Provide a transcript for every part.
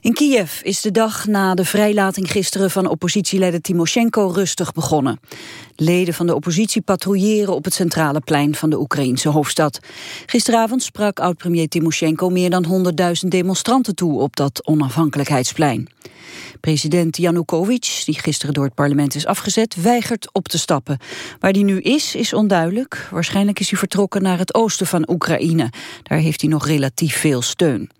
In Kiev is de dag na de vrijlating gisteren van oppositieleider Timoshenko rustig begonnen. Leden van de oppositie patrouilleren op het centrale plein van de Oekraïnse hoofdstad. Gisteravond sprak oud-premier Timoshenko meer dan 100.000 demonstranten toe op dat onafhankelijkheidsplein. President Janukovic, die gisteren door het parlement is afgezet, weigert op te stappen. Waar hij nu is, is onduidelijk. Waarschijnlijk is hij vertrokken naar het oosten van Oekraïne. Daar heeft hij nog relatief veel steun.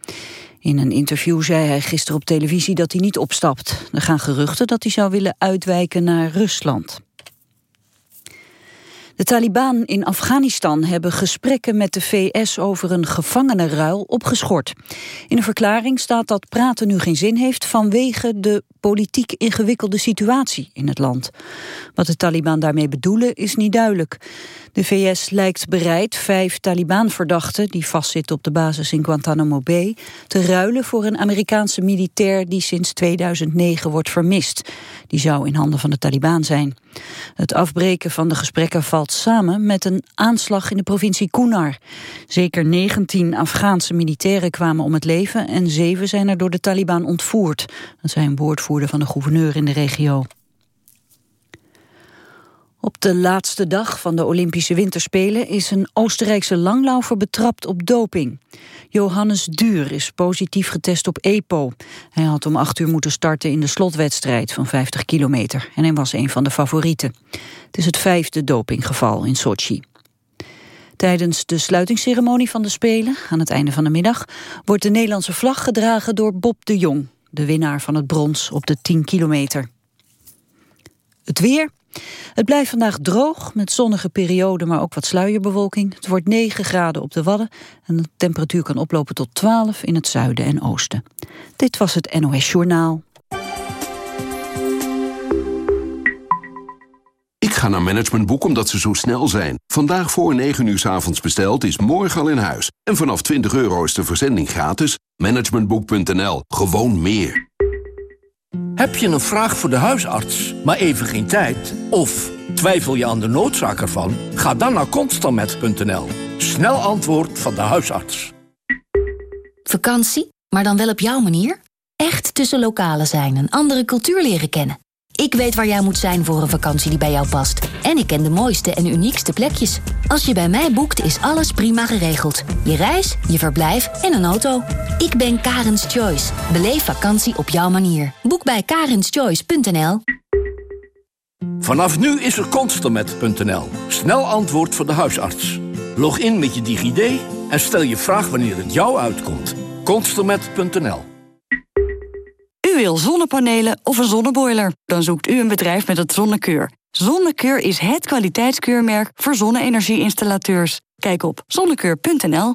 In een interview zei hij gisteren op televisie dat hij niet opstapt. Er gaan geruchten dat hij zou willen uitwijken naar Rusland. De Taliban in Afghanistan hebben gesprekken met de VS over een gevangenenruil opgeschort. In een verklaring staat dat praten nu geen zin heeft vanwege de politiek ingewikkelde situatie in het land. Wat de Taliban daarmee bedoelen is niet duidelijk. De VS lijkt bereid vijf Taliban-verdachten die vastzitten op de basis in Guantanamo Bay te ruilen voor een Amerikaanse militair die sinds 2009 wordt vermist. Die zou in handen van de Taliban zijn. Het afbreken van de gesprekken valt samen met een aanslag in de provincie Kunar. Zeker 19 Afghaanse militairen kwamen om het leven en zeven zijn er door de Taliban ontvoerd. Dat zijn van de gouverneur in de regio. Op de laatste dag van de Olympische Winterspelen is een Oostenrijkse langlaufer betrapt op doping. Johannes Duur is positief getest op EPO. Hij had om acht uur moeten starten in de slotwedstrijd van 50 kilometer en hij was een van de favorieten. Het is het vijfde dopinggeval in Sochi. Tijdens de sluitingsceremonie van de Spelen, aan het einde van de middag, wordt de Nederlandse vlag gedragen door Bob de Jong, de winnaar van het brons op de 10 kilometer. Het weer. Het blijft vandaag droog, met zonnige perioden, maar ook wat sluierbewolking. Het wordt 9 graden op de Wadden en de temperatuur kan oplopen tot 12 in het zuiden en oosten. Dit was het NOS Journaal. Ga naar Managementboek omdat ze zo snel zijn. Vandaag voor 9 uur s avonds besteld is morgen al in huis. En vanaf 20 euro is de verzending gratis. Managementboek.nl. Gewoon meer. Heb je een vraag voor de huisarts, maar even geen tijd? Of twijfel je aan de noodzaak ervan? Ga dan naar constantmet.nl. Snel antwoord van de huisarts. Vakantie, maar dan wel op jouw manier? Echt tussen lokalen zijn en andere cultuur leren kennen. Ik weet waar jij moet zijn voor een vakantie die bij jou past. En ik ken de mooiste en uniekste plekjes. Als je bij mij boekt, is alles prima geregeld. Je reis, je verblijf en een auto. Ik ben Karens Choice. Beleef vakantie op jouw manier. Boek bij karenschoice.nl Vanaf nu is er constermet.nl. Snel antwoord voor de huisarts. Log in met je DigiD en stel je vraag wanneer het jou uitkomt. Constermet.nl U wil zonnepanelen of een zonneboiler? Dan zoekt u een bedrijf met het Zonnekeur. Zonnekeur is het kwaliteitskeurmerk voor zonne-energie-installateurs. Kijk op zonnekeur.nl.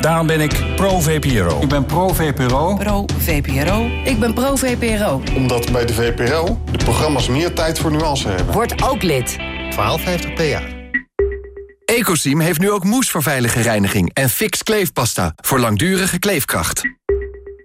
Daarom ben ik pro-VPRO. Ik ben pro-VPRO. Pro-VPRO. Ik ben pro-VPRO. Omdat bij de VPRO de programma's meer tijd voor nuance hebben. Word ook lid. 1250 PA. Ecosim heeft nu ook moes voor veilige reiniging en fix kleefpasta voor langdurige kleefkracht.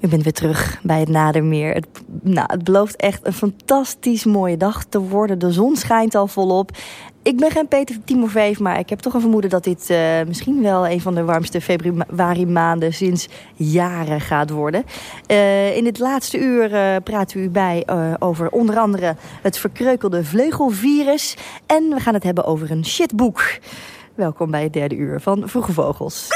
U bent weer terug bij het Nadermeer. Het, nou, het belooft echt een fantastisch mooie dag te worden. De zon schijnt al volop. Ik ben geen Peter Timofeef, maar ik heb toch een vermoeden dat dit uh, misschien wel een van de warmste februari maanden sinds jaren gaat worden. Uh, in het laatste uur uh, praten we u bij over onder andere het verkreukelde vleugelvirus. En we gaan het hebben over een shitboek. Welkom bij het derde uur van Vroege Vogels.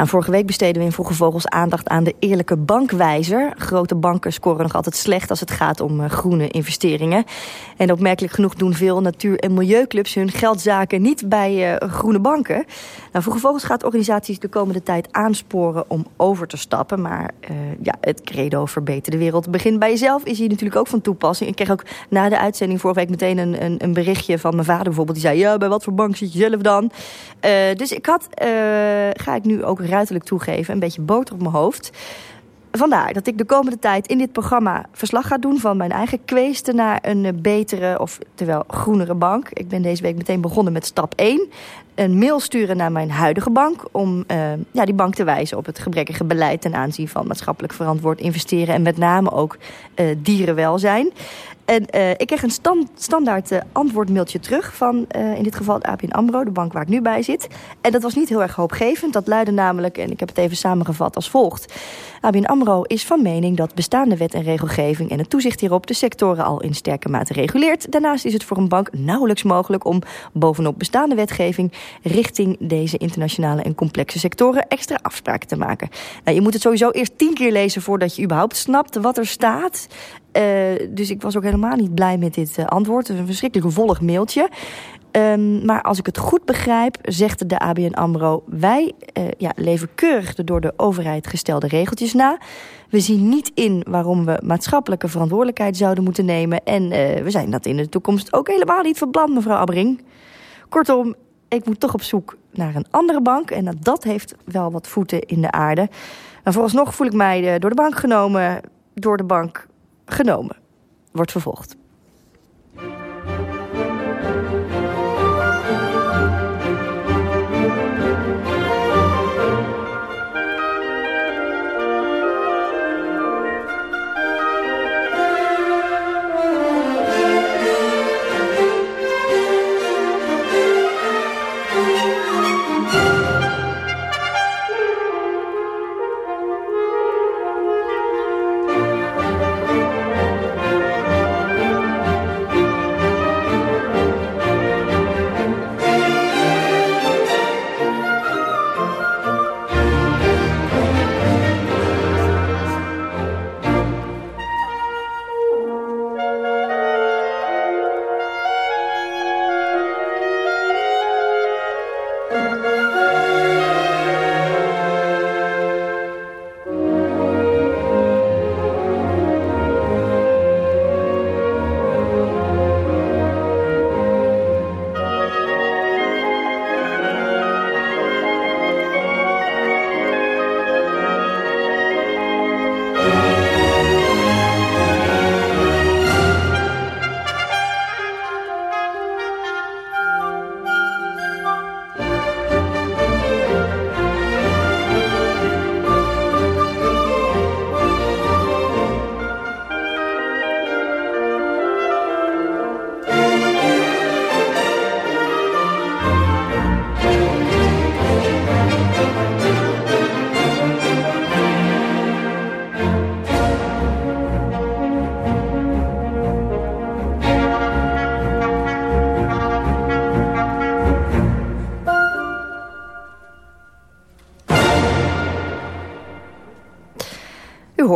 Nou, vorige week besteden we in Vroege Vogels aandacht aan de eerlijke bankwijzer. Grote banken scoren nog altijd slecht als het gaat om uh, groene investeringen. En opmerkelijk genoeg doen veel natuur- en milieuclubs hun geldzaken niet bij uh, groene banken. Nou, Vroege Vogels gaat organisaties de komende tijd aansporen om over te stappen. Maar uh, ja, het credo verbeter de wereld begint bij jezelf is hier natuurlijk ook van toepassing. Ik kreeg ook na de uitzending vorige week meteen een, een, een berichtje van mijn vader bijvoorbeeld. Die zei, ja, bij wat voor bank zit je zelf dan? dus ik had, ga ik nu ook ruiterlijk toegeven, een beetje boter op mijn hoofd. Vandaar dat ik de komende tijd in dit programma verslag ga doen van mijn eigen kweesten naar een betere, of terwijl groenere bank. Ik ben deze week meteen begonnen met stap 1. Een mail sturen naar mijn huidige bank om uh, ja, die bank te wijzen op het gebrekkige beleid ten aanzien van maatschappelijk verantwoord investeren en met name ook uh, dierenwelzijn. En uh, ik kreeg een stand, standaard uh, antwoordmailtje terug van uh, in dit geval ABN AMRO, de bank waar ik nu bij zit. En dat was niet heel erg hoopgevend. Dat luidde namelijk, en ik heb het even samengevat als volgt. ABN AMRO is van mening dat bestaande wet en regelgeving en het toezicht hierop de sectoren al in sterke mate reguleert. Daarnaast is het voor een bank nauwelijks mogelijk om bovenop bestaande wetgeving richting deze internationale en complexe sectoren extra afspraken te maken. Nou, je moet het sowieso eerst tien keer lezen voordat je überhaupt snapt wat er staat. Uh, dus ik was ook helemaal niet blij met dit uh, antwoord. Het is een verschrikkelijk volg mailtje. Um, maar als ik het goed begrijp, zegt de ABN AMRO... wij uh, ja, leven keurig de door de overheid gestelde regeltjes na. We zien niet in waarom we maatschappelijke verantwoordelijkheid zouden moeten nemen. En we zijn dat in de toekomst ook helemaal niet van plan, mevrouw Abbering. Kortom, ik moet toch op zoek naar een andere bank. En dat heeft wel wat voeten in de aarde. En vooralsnog voel ik mij door de bank genomen... door de bank genomen. Wordt vervolgd.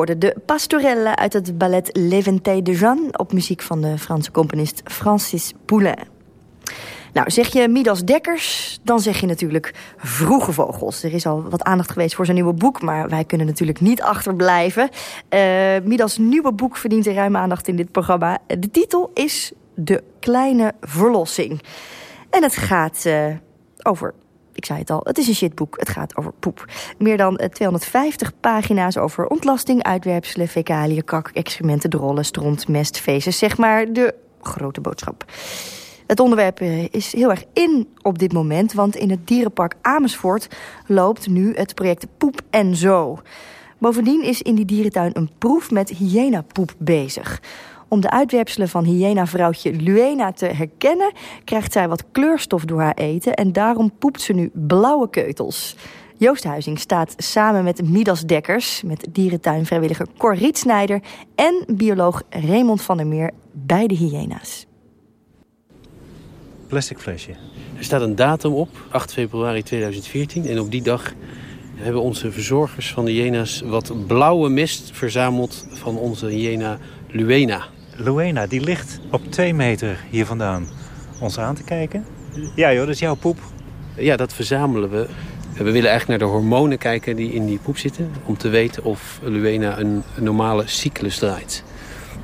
De Pastorelle uit het ballet L'Éventail de Jeanne... op muziek van de Franse componist Francis Poulenc. Nou, zeg je Midas Dekkers, dan zeg je natuurlijk Vroege Vogels. Er is al wat aandacht geweest voor zijn nieuwe boek... maar wij kunnen natuurlijk niet achterblijven. Uh, Midas nieuwe boek verdient er ruim aandacht in dit programma. De titel is De Kleine Verlossing. En het gaat uh, over ik zei het al, het is een shitboek. Het gaat over poep. Meer dan 250 pagina's over ontlasting, uitwerpselen, fecaliën, kak, excrementen, drollen, stront, mest, feces. Zeg maar de grote boodschap. Het onderwerp is heel erg in op dit moment... want in het dierenpark Amersfoort loopt nu het project Poep en Zo. Bovendien is in die dierentuin een proef met hyena-poep bezig... Om de uitwerpselen van hyena-vrouwtje Luena te herkennen... krijgt zij wat kleurstof door haar eten... en daarom poept ze nu blauwe keutels. Joost Huizing staat samen met Midas Dekkers... met dierentuinvrijwilliger Cor Rietsnijder... en bioloog Raymond van der Meer bij de hyena's. Plastic flesje. Er staat een datum op, 8 februari 2014... en op die dag hebben onze verzorgers van de hyena's wat blauwe mist verzameld van onze hyena Luena. Luena, die ligt op twee meter hier vandaan ons aan te kijken. Ja joh, dat is jouw poep. Ja, dat verzamelen we. We willen eigenlijk naar de hormonen kijken die in die poep zitten... om te weten of Luena een normale cyclus draait.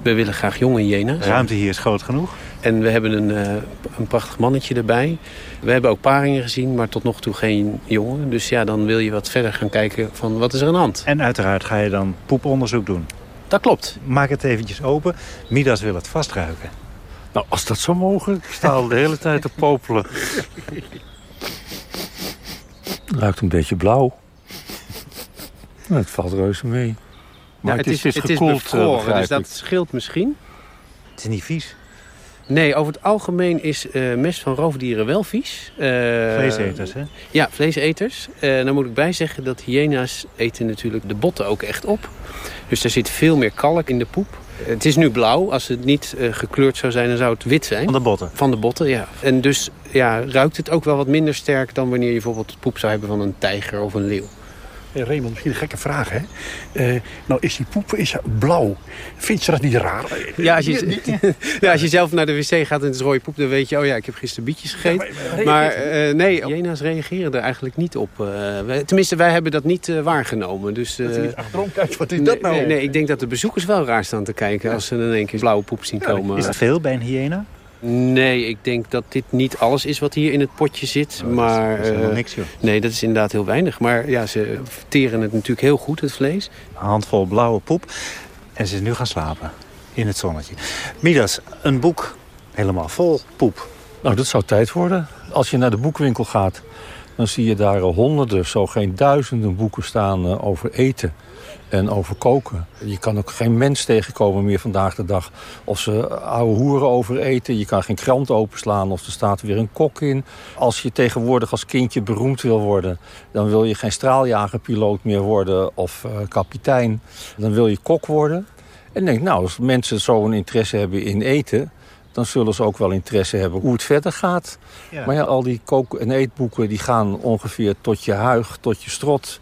We willen graag jonge hyena's. De ruimte hier is groot genoeg. En we hebben een, uh, een prachtig mannetje erbij. We hebben ook paringen gezien, maar tot nog toe geen jongen. Dus ja, dan wil je wat verder gaan kijken van wat is er aan de hand. En uiteraard ga je dan poeponderzoek doen. Dat klopt. Maak het eventjes open. Midas wil het vastruiken. Nou, als dat zou mogen. Ik sta al de hele tijd te popelen. Ruikt een beetje blauw. Nou, het valt reuze mee. Maar het, is, het is, gekoeld, het is bevroren, dus dat scheelt misschien. Het is niet vies. Nee, over het algemeen is uh, mest van roofdieren wel vies. Uh, vleeseters, hè? Ja, vleeseters. Uh, dan moet ik bij zeggen dat hyena's eten natuurlijk de botten ook echt op. Dus er zit veel meer kalk in de poep. Het is nu blauw. Als het niet gekleurd zou zijn, dan zou het wit zijn. Van de botten? Van de botten, ja. En dus ja, ruikt het ook wel wat minder sterk... dan wanneer je bijvoorbeeld poep zou hebben van een tijger of een leeuw. Hey Raymond, misschien een gekke vraag, hè? Uh, nou, is die poep is blauw? Vind je dat niet raar? Ja als, je, ja, als je zelf naar de wc gaat en het is rode poep... dan weet je, oh ja, ik heb gisteren bietjes gegeten. Ja, maar, maar uh, nee, hyena's reageren er eigenlijk niet op. Uh, wij, tenminste, wij hebben dat niet waargenomen. Dus, dat je niet achterom kijkt, wat is dat nou? Nee, nee, ik denk dat de bezoekers wel raar staan te kijken... als ze in één keer blauwe poep zien komen. Is dat veel bij een hyena? Nee, ik denk dat dit niet alles is wat hier in het potje zit. Oh, maar, dat is, dat is niks, joh. Nee, dat is inderdaad heel weinig. Maar ja, ze verteren het natuurlijk heel goed, het vlees. Een handvol blauwe poep. En ze is nu gaan slapen. In het zonnetje. Midas, een boek helemaal vol poep. Nou, dat zou tijd worden. Als je naar de boekwinkel gaat, dan zie je daar honderden, zo geen duizenden boeken staan over eten en over koken. Je kan ook geen mens tegenkomen meer vandaag de dag. Of ze oude hoeren over eten. Je kan geen krant openslaan of er staat weer een kok in. Als je tegenwoordig als kindje beroemd wil worden... dan wil je geen straaljagerpiloot meer worden of uh, kapitein. Dan wil je kok worden. En denk, nou, als mensen zo'n interesse hebben in eten dan zullen ze ook wel interesse hebben hoe het verder gaat. Ja. Maar ja, al die kook- en eetboeken die gaan ongeveer tot je huig, tot je strot.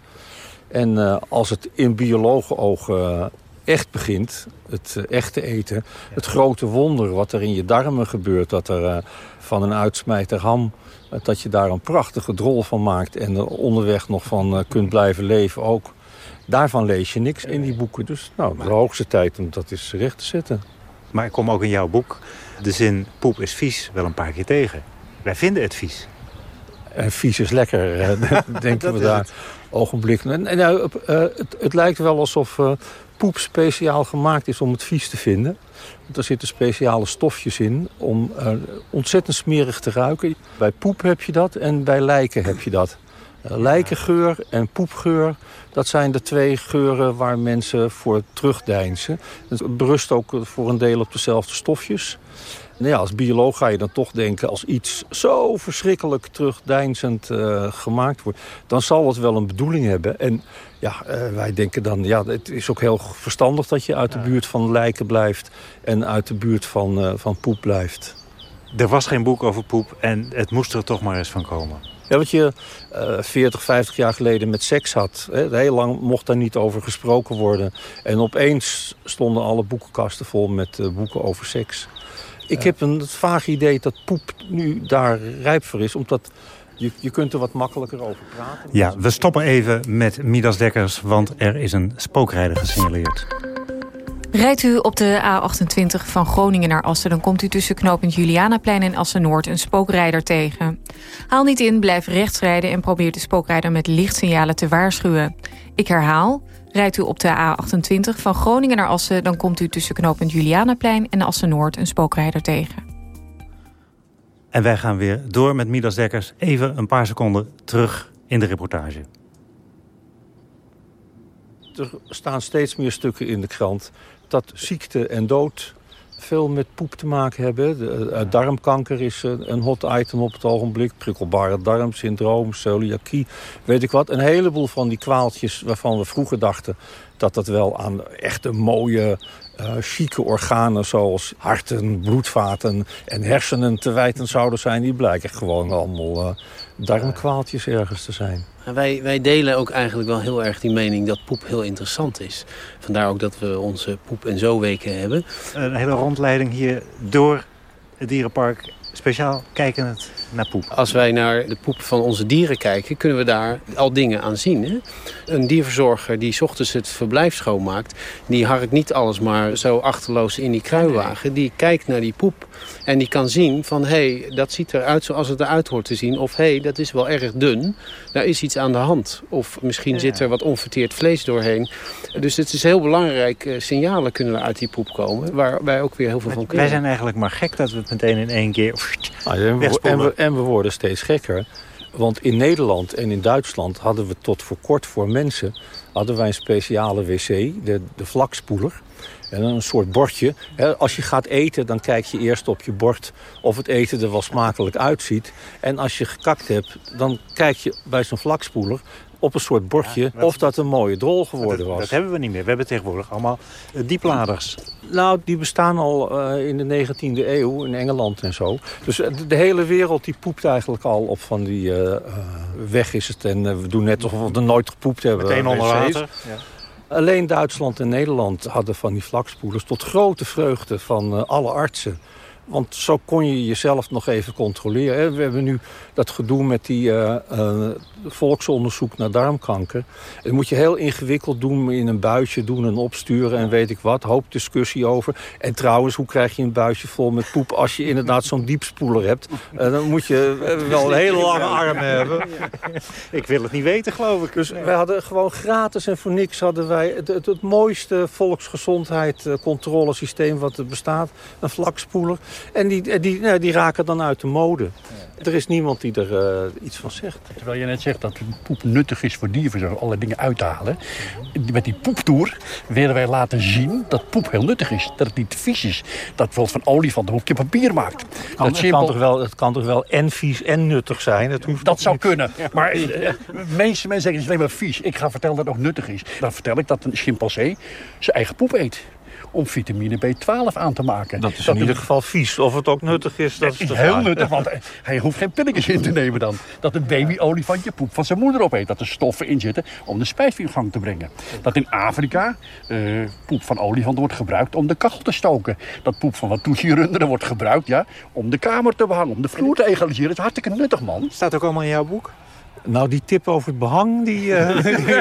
En uh, als het in biologenogen uh, echt begint, het uh, echte eten... het grote wonder wat er in je darmen gebeurt... dat er van een uitsmijter ham, dat je daar een prachtige drol van maakt... en er onderweg nog van kunt blijven leven ook... daarvan lees je niks in die boeken. Dus nou, de hoogste tijd om dat eens recht te zetten. Maar ik kom ook in jouw boek de zin poep is vies wel een paar keer tegen. Wij vinden het vies. En vies is lekker, denken we daar ogenblikkelijk. En, nou, uh, het, het, lijkt wel alsof uh, poep speciaal gemaakt is om het vies te vinden. Er zitten speciale stofjes in om uh, ontzettend smerig te ruiken. Bij poep heb je dat en bij lijken heb je dat. lijkengeur en poepgeur, dat zijn de twee geuren waar mensen voor terugdeinzen. Het berust ook voor een deel op dezelfde stofjes. Nou ja, als bioloog ga je dan toch denken... als iets zo verschrikkelijk terugdeinzend uh, gemaakt wordt... dan zal het wel een bedoeling hebben. En ja, uh, wij denken dan... ja, het is ook heel verstandig dat je uit de buurt van lijken blijft... en uit de buurt van, uh, van poep blijft. Er was geen boek over poep en het moest er toch maar eens van komen. Ja, wat je uh, 40, 50 jaar geleden met seks had. Hè, heel lang mocht daar niet over gesproken worden. En opeens stonden alle boekenkasten vol met uh, boeken over seks. Ik heb een vaag idee dat poep nu daar rijp voor is. Omdat je, je kunt er wat makkelijker over praten. Ja, we stoppen even met Midas Dekkers. Want er is een spookrijder gesignaleerd. Rijdt u op de A28 van Groningen naar Assen... dan komt u tussen knooppunt Julianaplein en Assen-Noord een spookrijder tegen. Haal niet in, blijf rechts rijden... en probeer de spookrijder met lichtsignalen te waarschuwen. Ik herhaal, rijdt u op de A28 van Groningen naar Assen... dan komt u tussen knooppunt Julianaplein en Assen-Noord een spookrijder tegen. En wij gaan weer door met Midas Dekkers. Even een paar seconden terug in de reportage. Er staan steeds meer stukken in de krant dat ziekte en dood veel met poep te maken hebben. De, uh, darmkanker is uh, een hot item op het ogenblik. Prikkelbare darmsyndroom, celiakie, weet ik wat. Een heleboel van die kwaaltjes waarvan we vroeger dachten... dat dat wel aan echt een mooie uh, chique organen zoals harten, bloedvaten en hersenen te wijten zouden zijn. Die blijken gewoon allemaal darmkwaaltjes ergens te zijn. Wij, wij delen ook eigenlijk wel heel erg die mening dat poep heel interessant is. Vandaar ook dat we onze poep- en zo-weken hebben. Een hele rondleiding hier door het dierenpark speciaal kijkend naar poep. Als wij naar de poep van onze dieren kijken, kunnen we daar al dingen aan zien. Hè? Een dierverzorger die s ochtends het verblijf schoonmaakt... die harkt niet alles maar zo achterloos in die kruiwagen. Die kijkt naar die poep en die kan zien van... hé, hey, dat ziet eruit zoals het eruit hoort te zien. Of hé, hey, dat is wel erg dun. Daar is iets aan de hand. Of misschien ja. zit er wat onverteerd vlees doorheen. Dus het is heel belangrijk. Uh, signalen kunnen er uit die poep komen. Waar wij ook weer heel veel van kunnen. Wij zijn eigenlijk maar gek dat we het meteen in één keer... Ah, en, we, en, we, en we worden steeds gekker. Want in Nederland en in Duitsland hadden we tot voor kort voor mensen... hadden wij een speciale wc, de, de vlakspoeler. En een soort bordje. Als je gaat eten, dan kijk je eerst op je bord of het eten er wel smakelijk uitziet. En als je gekakt hebt, dan kijk je bij zo'n vlakspoeler op een soort bordje ja, dat, of dat een mooie drol geworden was. Dat hebben we niet meer. We hebben tegenwoordig allemaal uh, diepladers. Nou, die bestaan al uh, in de 19e eeuw in Engeland en zo. Dus de, de hele wereld die poept eigenlijk al op van die uh, weg is het. En we doen net alsof we er nooit gepoept hebben. Meteen onder water. Ja. Alleen Duitsland en Nederland hadden van die vlakspoelers... tot grote vreugde van alle artsen. Want zo kon je jezelf nog even controleren. We hebben nu dat gedoe met die uh, uh, volksonderzoek naar darmkanker. Dat moet je heel ingewikkeld doen, in een buisje doen en opsturen en weet ik wat. Hoop discussie over. En trouwens, hoe krijg je een buisje vol met poep als je inderdaad zo'n diepspoeler hebt? Uh, dan moet je wel een hele lange armen hebben. Ik wil het niet weten, geloof ik. Dus wij hadden gewoon gratis en voor niks hadden wij het, het, het mooiste volksgezondheid wat er bestaat. Een vlakspoeler. En die, die, nou, die raken dan uit de mode. Ja. Er is niemand die er uh, iets van zegt. Terwijl je net zegt dat poep nuttig is voor dierverzorging, alle dingen uit te halen. Met die poeptoer willen wij laten zien dat poep heel nuttig is. Dat het niet vies is. Dat bijvoorbeeld van olifant een hoekje papier maakt. Kan, dat het, kan toch wel, het kan toch wel en vies en nuttig zijn? Dat, hoeft dat zou niet. kunnen. Maar uh, de meeste mensen zeggen het is alleen maar vies. Ik ga vertellen dat het ook nuttig is. Dan vertel ik dat een chimpansee zijn eigen poep eet om vitamine B12 aan te maken. Dat is dat in ieder geval vies. Of het ook nuttig is, dat, dat is heel nuttig, want hij hoeft geen pilletjes in te nemen dan. Dat een babyolifantje poep van zijn moeder opeet. Dat er stoffen in zitten om de spijsvergang gang te brengen. Dat in Afrika uh, poep van olifant wordt gebruikt om de kachel te stoken. Dat poep van wat toesierunderen wordt gebruikt ja, om de kamer te behangen, om de vloer te egaliseren. Dat is hartstikke nuttig, man. Staat ook allemaal in jouw boek? Nou, die tip over het behang, die, uh, die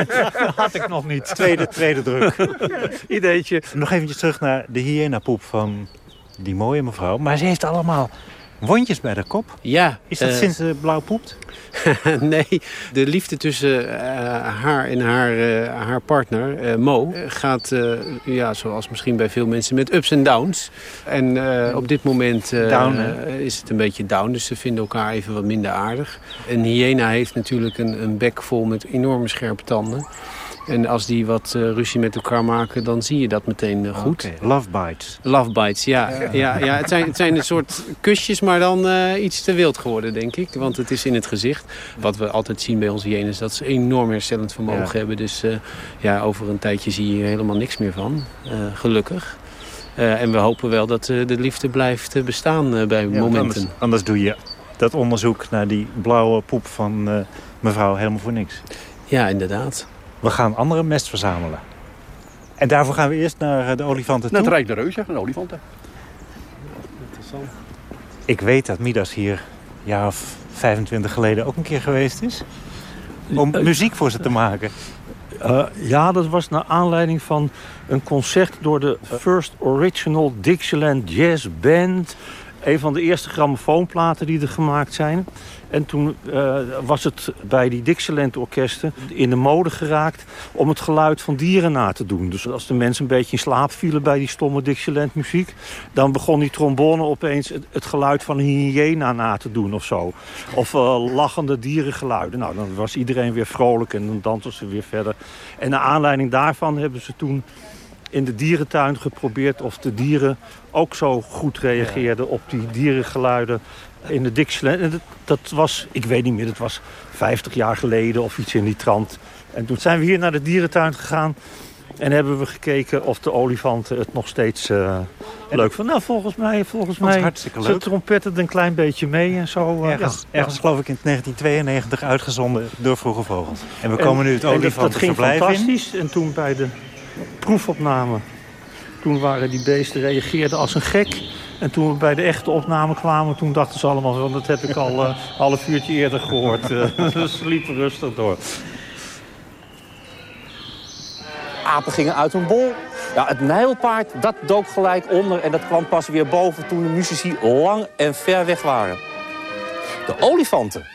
had ik nog niet. Tweede, tweede druk. Ideetje. Nog eventjes terug naar de hyena-poep van die mooie mevrouw. Maar ze heeft allemaal wondjes bij de kop. Ja. Is dat uh, sinds ze blauw poept? nee, de liefde tussen uh, haar en haar, uh, haar partner, Mo, gaat, ja, zoals misschien bij veel mensen, met ups en downs. En op dit moment down, is het een beetje down, dus ze vinden elkaar even wat minder aardig. Een hyena heeft natuurlijk een, een bek vol met enorme scherpe tanden. En als die wat uh, ruzie met elkaar maken, dan zie je dat meteen uh, goed. Okay. Love bites. Love bites, ja. ja. ja, ja het, zijn, het zijn een soort kusjes, maar dan uh, iets te wild geworden, denk ik. Want het is in het gezicht. Wat we altijd zien bij onze hyenen is dat ze enorm herstellend vermogen ja. hebben. Dus ja, over een tijdje zie je hier helemaal niks meer van. gelukkig. en we hopen wel dat de liefde blijft bestaan bij ja, momenten. Anders, anders doe je dat onderzoek naar die blauwe poep van mevrouw helemaal voor niks. Ja, inderdaad. We gaan andere mest verzamelen. En daarvoor gaan we eerst naar de olifanten toe. Naar het Rijk de Reuzen, de olifanten. Interessant. Ik weet dat Midas hier een jaar of 25 geleden ook een keer geweest is. Om muziek voor ze te maken. Uh, ja, dat was naar aanleiding van een concert door de First Original Dixieland Jazz Band. Een van de eerste grammofoonplaten die er gemaakt zijn. En toen uh, was het bij die Dixieland-orkesten in de mode geraakt... om het geluid van dieren na te doen. Dus als de mensen een beetje in slaap vielen bij die stomme Dixieland-muziek... dan begon die trombone opeens het, geluid van een hyena na te doen of zo. Of uh, lachende dierengeluiden. Nou, dan was iedereen weer vrolijk en dan dansten ze weer verder. En naar aanleiding daarvan hebben ze toen in de dierentuin geprobeerd... of de dieren ook zo goed reageerden op die dierengeluiden in de Dixieland. En dat, dat, was, ik weet niet meer, dat was 50 jaar geleden of iets in die trant. En toen zijn we hier naar de dierentuin gegaan En hebben we gekeken of de olifanten het nog steeds uh, leuk vinden. Nou, volgens mij, volgens mij hartstikke leuk. ze trompetten een klein beetje mee en zo. Uh, ergens, ja, ergens geloof ik in 1992 uitgezonden door Vroege Vogels. En we komen nu het olifantenverblijf in. Dat ging fantastisch. En toen bij de proefopname, toen waren die beesten, reageerden als een gek. En toen we bij de echte opname kwamen, toen dachten ze allemaal... van dat heb ik al een uh, half uurtje eerder gehoord. ze sliepen rustig door. Apen gingen uit hun bol. Ja, het Nijlpaard, dat dook gelijk onder en dat kwam pas weer boven toen de muzici lang en ver weg waren. De olifanten,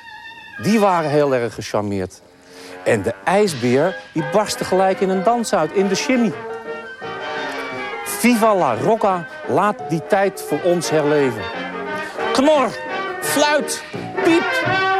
die waren heel erg gecharmeerd. En de ijsbeer, die barstte gelijk in een dans uit, in de shimmy. Viva la Rocca, laat die tijd voor ons herleven. Knor, fluit, piep.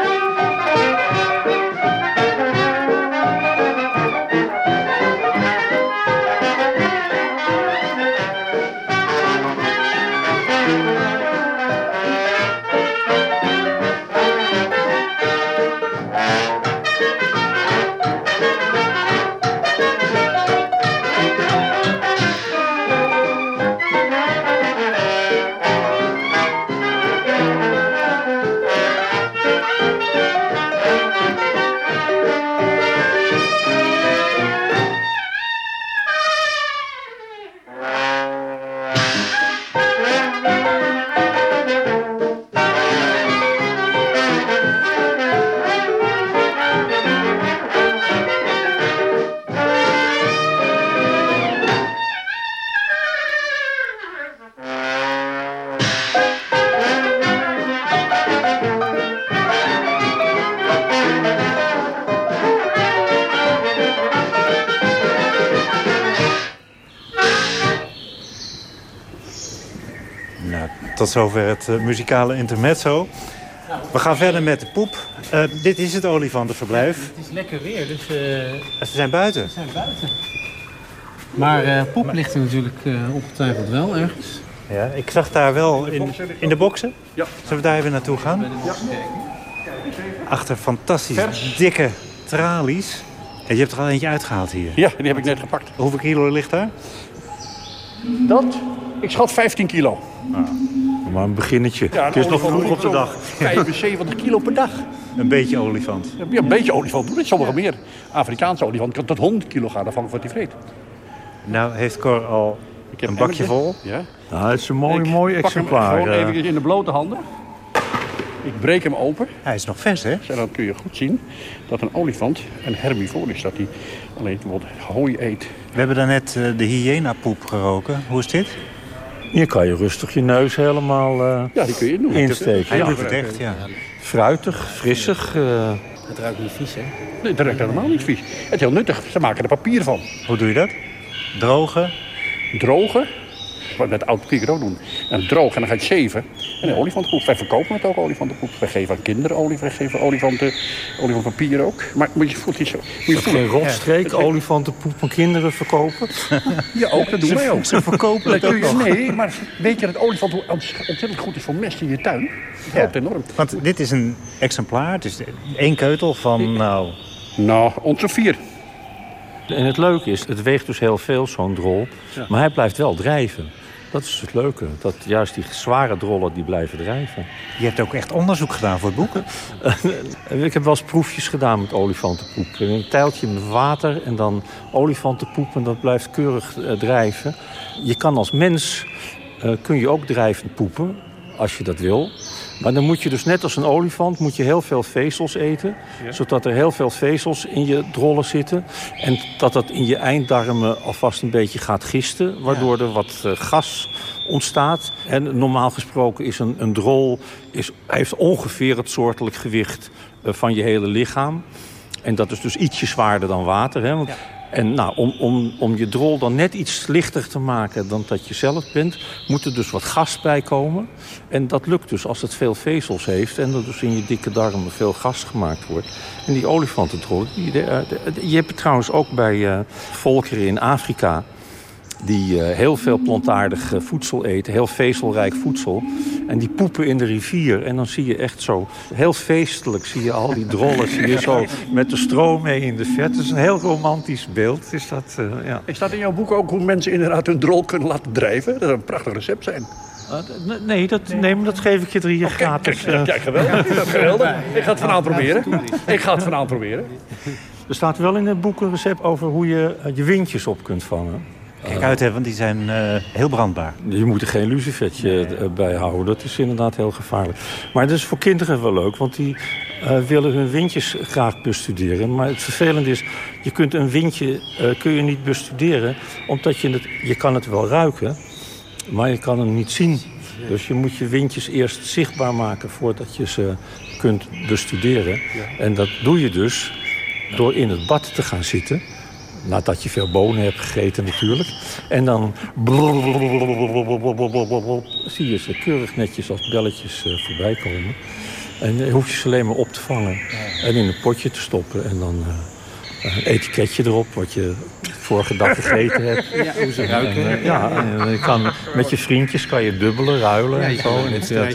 Zover het uh, muzikale intermezzo. We gaan verder met de poep. Uh, dit is het olifantenverblijf. Ja, het is lekker weer, dus... Uh, ze zijn buiten? Ze zijn buiten. Maar poep ligt er natuurlijk ongetwijfeld wel ergens. Ja, ik zag daar wel in, in de boksen. Ja. Zullen we daar even naartoe gaan? Ja. Achter fantastisch dikke tralies. En je hebt er al eentje uitgehaald hier. Ja, die heb ik net gepakt. Hoeveel kilo ligt daar? Dat? Ik schat 15 kilo. Ah. Maar een beginnetje. Ja, het is nog vroeg op de dag. 75 kilo per dag. Een beetje olifant. Ja, een beetje olifant. Sommige meer. Afrikaanse olifant kan tot 100 kilo gaan, afhankelijk wat hij vreet. Nou, heeft Cor al een bakje vol? Ja. Nou, het is een mooi, mooi exemplaar. Gewoon eh. even in de blote handen. Ik breek hem open. Hij is nog vers, hè? En dan kun je goed zien dat een olifant een herbivoor is. Dat hij alleen bijvoorbeeld hooi eet. We hebben daarnet uh, de hyena-poep geroken. Hoe is dit? Hier kan je rustig je neus helemaal uh, ja, die kun je doen. insteken. Het echt, ja. Fruitig, frissig. Uh... Het ruikt niet vies, hè? Nee, het ruikt helemaal niet vies. Het is heel nuttig. Ze maken er papier van. Hoe doe je dat? Drogen? Drogen wat met oud papier ook doen. En droog en dan ga je het zeven. En de olifantenpoep. Wij verkopen het ook, olifantenpoep. Wij geven aan kinderen olie, wij geven olifanten, olifantpapier ook. Maar moet je voelt niet zo. Moet je voelen. Geen rotstreek, ja. olifantenpoep aan kinderen verkopen? ja, ook, dat doen wij ook. Ze verkopen het ook nog. Nee, maar weet je dat olifant ontzettend goed is voor mest in je tuin? Dat helpt enorm. Want dit is een exemplaar, het is één keutel van, nou... Nou, onze vier. En het leuke is, het weegt dus heel veel, zo'n drol. Ja. Maar hij blijft wel drijven. Dat is het leuke. Dat juist die zware drollen die blijven drijven. Je hebt ook echt onderzoek gedaan voor het boek? ik heb wel eens proefjes gedaan met olifantenpoep. Een tijltje met water en dan olifantenpoep en dat blijft keurig uh, drijven. Je kan als mens uh, kun je ook drijvend poepen, als je dat wil. Maar dan moet je dus net als een olifant moet je heel veel vezels eten. Zodat er heel veel vezels in je drollen zitten. En dat dat in je einddarmen alvast een beetje gaat gisten. Waardoor er wat uh, gas ontstaat. En normaal gesproken is een, een drol is, heeft ongeveer het soortelijk gewicht uh, van je hele lichaam. En dat is dus ietsje zwaarder dan water. Hè? Want ja. En nou, om, om, om je drol dan net iets lichter te maken dan dat je zelf bent... moet er dus wat gas bij komen. En dat lukt dus als het veel vezels heeft... en er dus in je dikke darmen veel gas gemaakt wordt. En die olifantendrol... Die, je hebt het trouwens ook bij uh, volkeren in Afrika... die eh, heel veel plantaardig eh, voedsel eten, heel vezelrijk voedsel. En die poepen in de rivier. En dan zie je echt zo, heel feestelijk zie je al die drollen, zie je zo met de stroom mee in de vet. Het is een heel romantisch beeld. Is dat, uh, ja. Is dat in jouw boek ook hoe mensen inderdaad hun drol kunnen laten drijven? Dat zou een prachtig recept zijn. Uh, nee, dat, nee, maar dat geef ik je drie jaar oh, gratis. Kijk, kijk, geweldig. Dat geweldig. Ik ga het vanavond proberen. Ik ga het vanavond proberen. Er staat wel in het boek een recept over hoe je je windjes op kunt vangen. Kijk uit, hè, want die zijn uh, heel brandbaar. Je moet er geen lucifetje nee. bij houden. Dat is inderdaad heel gevaarlijk. Maar het is voor kinderen wel leuk, want die uh, willen hun windjes graag bestuderen. Maar het vervelende is, je kunt een windje uh, kun je niet bestuderen... omdat je het, je kan het wel ruiken, maar je kan hem niet zien. Dus je moet je windjes eerst zichtbaar maken voordat je ze kunt bestuderen. Ja. En dat doe je dus door in het bad te gaan zitten... Nadat je veel bonen hebt gegeten natuurlijk. En dan zie je ze keurig netjes als belletjes uh, voorbij komen. En dan hoef je ze alleen maar op te vangen. En in een potje te stoppen. En dan uh, een etiketje erop, wat je vorige dag gegeten hebt. Ja, hoe ze ruiken. En, uh, ja, en kan, met je vriendjes kan je dubbelen, ruilen ja, en zo. En het dat,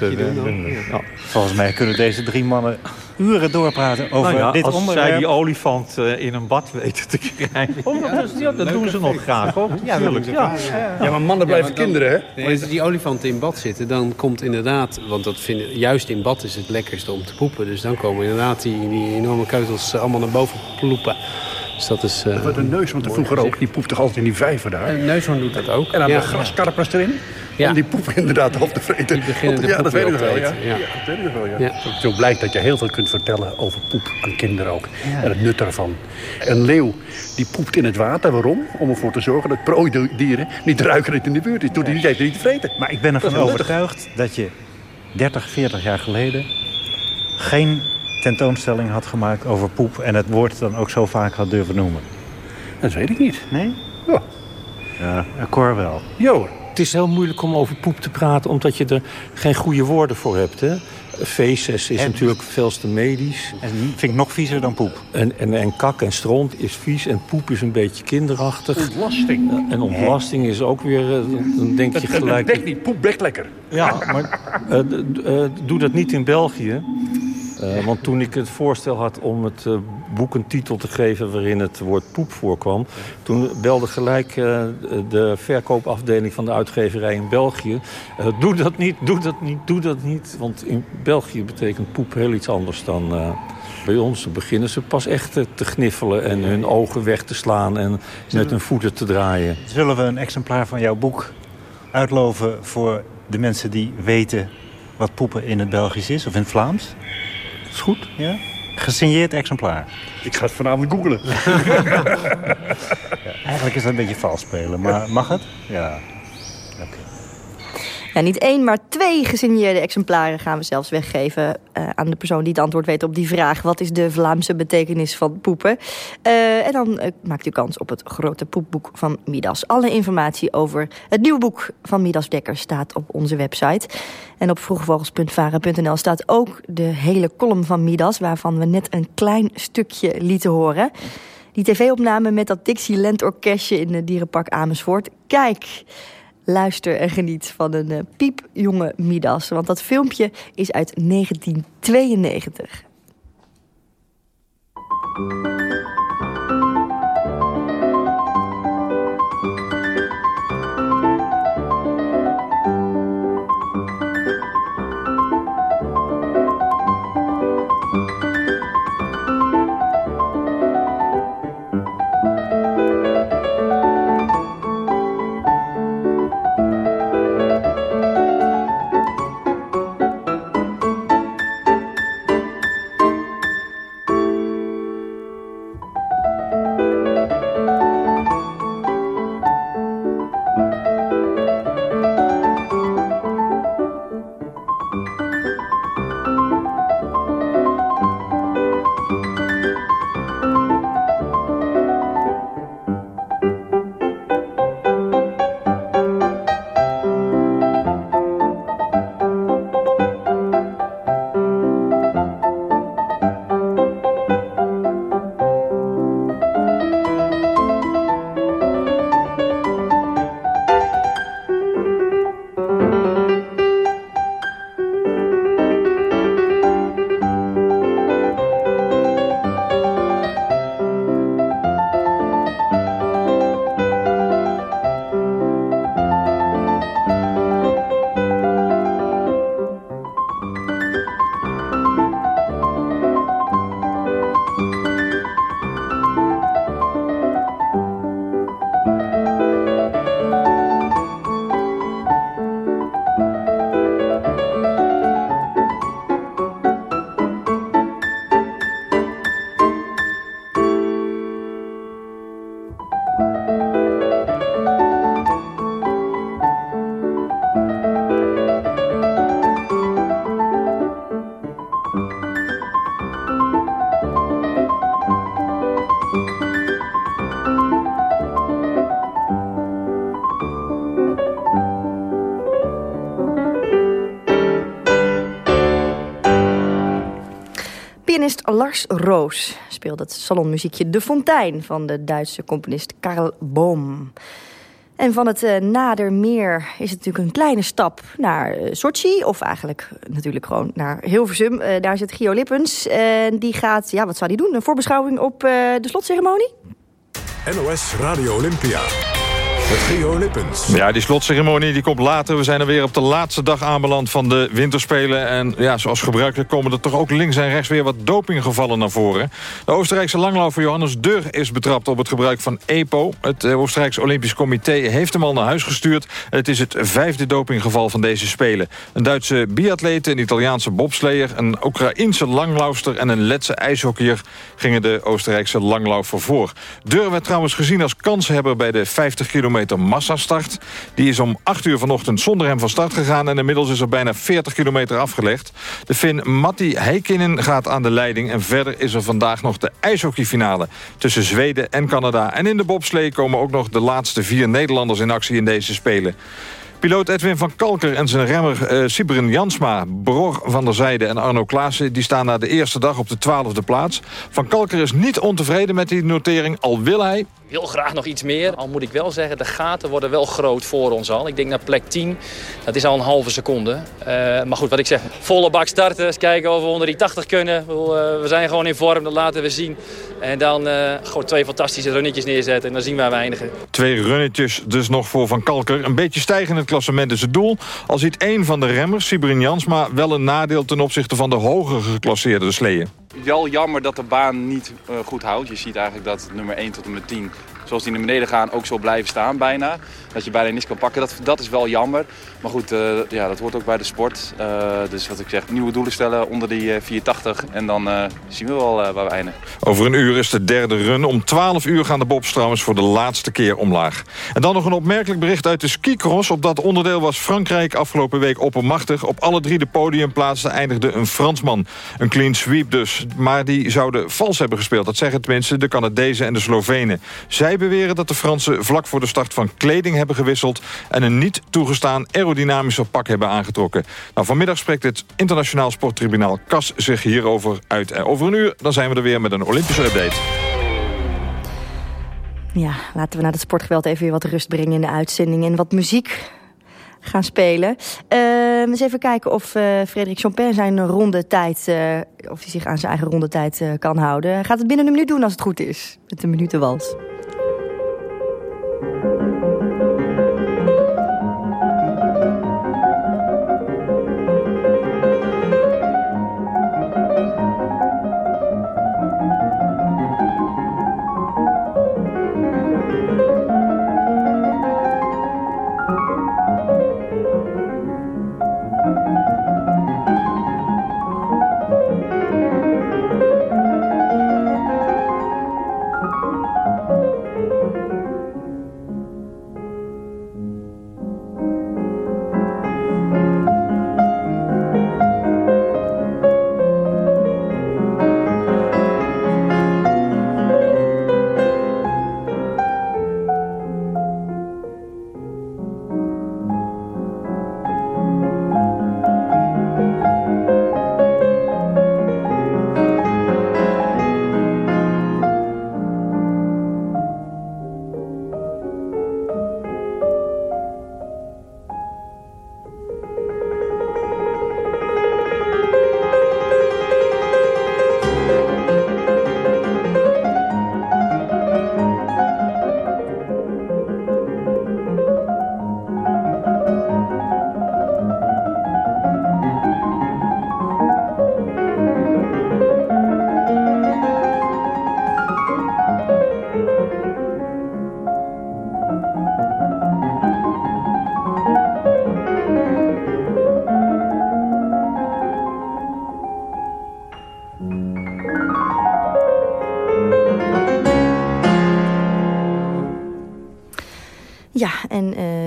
ja. Volgens mij kunnen deze drie mannen uren doorpraten over nou ja, dit als onderwerp. zij die olifant uh, in een bad weten te krijgen. Oh, dat, is, ja, dat doen ze nog graag, hoor. Ja, ja. ja, maar mannen blijven dan, kinderen, hè? Als die olifanten in bad zitten, dan komt inderdaad... want dat vinden, juist in bad is het lekkerste om te poepen. Dus dan komen inderdaad die, die enorme keutels allemaal naar boven ploepen. Dus dat is... Uh, de neushoorn vroeger ook, die poept toch altijd in die vijver daar? Een neushoorn doet dat ook. En dan ja, de graskarpers erin? Ja. Om die poep inderdaad op te vreten. Die ja, dat weet ik wel. Ja. Ja. Ja. dat weet ik wel, ja. ja. Zo blijkt dat je heel veel kunt vertellen over poep aan kinderen ook. Ja. En het nut ervan. Een leeuw die poept in het water. Waarom? Om ervoor te zorgen dat prooidieren niet ruiken dat in de buurt is. Doet hij niet eten, niet te vreten. Maar ik ben ervan overtuigd dat je 30, 40 jaar geleden... geen tentoonstelling had gemaakt over poep... en het woord dan ook zo vaak had durven noemen. Dat weet ik niet. Nee? Ja. Ja, Cor wel. Jo. Het is heel moeilijk om over poep te praten... omdat je er geen goede woorden voor hebt, hè? Feces is En- natuurlijk veel te medisch. En vind ik nog viezer dan poep. En, en, en kak en stront is vies en poep is een beetje kinderachtig. Ontlasting. En ontlasting is ook weer, eh, dan denk je gelijk... dekt niet, poep dekt lekker. Ja, maar eh, eh, doe dat niet in België. Eh, want toen ik het voorstel had om het boek een titel te geven... waarin het woord poep voorkwam... toen belde gelijk eh, de verkoopafdeling van de uitgeverij in België... eh, doe dat niet, doe dat niet, doe dat niet. Want in België betekent poep heel iets anders dan... eh, bij ons Dan beginnen ze pas echt te gniffelen en hun ogen weg te slaan... en met hun voeten te draaien. Zullen we een exemplaar van jouw boek uitloven voor de mensen die weten wat poepen in het Belgisch is of in het Vlaams? Is goed. Ja? Gesigneerd exemplaar. Ik ga het vanavond googelen. Ja, eigenlijk is dat een beetje vals spelen, maar mag het? Ja. Niet één, maar twee gesigneerde exemplaren gaan we zelfs weggeven... eh, aan de persoon die het antwoord weet op die vraag... wat is de Vlaamse betekenis van poepen? Eh, en dan eh, maakt u kans op het grote poepboek van Midas. Alle informatie over het nieuwe boek van Midas Dekker staat op onze website. En op vroegvogels.varen.nl staat ook de hele column van Midas... waarvan we net een klein stukje lieten horen... Die tv-opname met dat Dixieland orkestje in het dierenpark Amersfoort. Kijk, luister en geniet van een uh, piepjonge Midas. Want dat filmpje is uit 1992. Roos speelt het salonmuziekje De Fontein... van de Duitse componist Karl Boom. En van het uh, Nadermeer is het natuurlijk een kleine stap naar uh, Sochi. Of eigenlijk natuurlijk gewoon naar Hilversum. Uh, daar zit Gio Lippens. En die gaat, ja, wat zou die doen? Een voorbeschouwing op de slotceremonie? NOS Radio Olympia. Met Gio Lippens. Ja, die slotceremonie die komt later. We zijn er weer op de laatste dag aanbeland van de winterspelen. En ja, zoals gebruikelijk komen er toch ook links en rechts weer wat dopinggevallen naar voren. De Oostenrijkse langloper Johannes Deur is betrapt op het gebruik van EPO. Het eh, Oostenrijkse Olympisch Comité heeft hem al naar huis gestuurd. Het is het vijfde dopinggeval van deze spelen. Een Duitse biatlete, een Italiaanse bobsleer... een Oekraïense langlauster en een Letse ijshockeyer... gingen de Oostenrijkse langlaufer voor. Deur werd trouwens gezien als kanshebber bij de 50 kilometer kilometer massastart. Die is om 8 uur vanochtend zonder hem van start gegaan... en inmiddels is er bijna 40 kilometer afgelegd. De Fin Matti Heikkinen gaat aan de leiding... en verder is er vandaag nog de ijshockeyfinale tussen Zweden en Canada. En in de bobslee komen ook nog de laatste vier Nederlanders in actie in deze Spelen. Piloot Edwin van Kalker en zijn remmer uh, Jansma, Bror van der Zijde en Arno Klaassen... die staan na de eerste dag op de twaalfde plaats. Van Kalker is niet ontevreden met die notering, al wil hij wil graag nog iets meer. Al moet ik wel zeggen, de gaten worden wel groot voor ons al. Ik denk naar plek 10, dat is al een halve seconde. Uh, maar goed, wat ik zeg, volle bak starten. Eens kijken of we onder die 80 kunnen. We, uh, we zijn gewoon in vorm, dat laten we zien. En dan uh, gewoon twee fantastische runnetjes neerzetten. En dan zien we waar we eindigen. Twee runnetjes dus nog voor Van Kalker. Een beetje stijgend het klassement is het doel. Al ziet één van de remmers, Sibrin Jansma, wel een nadeel ten opzichte van de hoger geclasseerde sleeën wel jammer dat de baan niet uh, goed houdt. Je ziet eigenlijk dat nummer 1 tot en met 10, zoals die naar beneden gaan, ook zo blijven staan bijna. Dat je bijna niets kan pakken, dat, dat is wel jammer. Maar goed, uh, ja, dat hoort ook bij de sport. Uh, dus wat ik zeg, nieuwe doelen stellen onder die 480 en dan zien we wel waar we eindigen. Over een uur is de derde run. Om 12 uur gaan de bobs trouwens voor de laatste keer omlaag. En dan nog een opmerkelijk bericht uit de skicross. Op dat onderdeel was Frankrijk afgelopen week oppermachtig. Op alle drie de podiumplaatsen eindigde een Fransman. Een clean sweep dus maar die zouden vals hebben gespeeld. Dat zeggen tenminste de Canadezen en de Slovenen. Zij beweren dat de Fransen vlak voor de start van kleding hebben gewisseld... en een niet toegestaan aerodynamischer pak hebben aangetrokken. Nou, vanmiddag spreekt het internationaal sporttribunaal CAS zich hierover uit. Over een uur dan zijn we er weer met een Olympische update. Ja, laten we naar het sportgeweld even weer wat rust brengen in de uitzending. En wat muziek gaan spelen. Uh, eens even kijken of uh, Frederik Chopin zijn ronde tijd, uh, of hij zich aan zijn eigen ronde tijd kan houden. Hij gaat het binnen een minuut doen als het goed is. Met een minutenwals.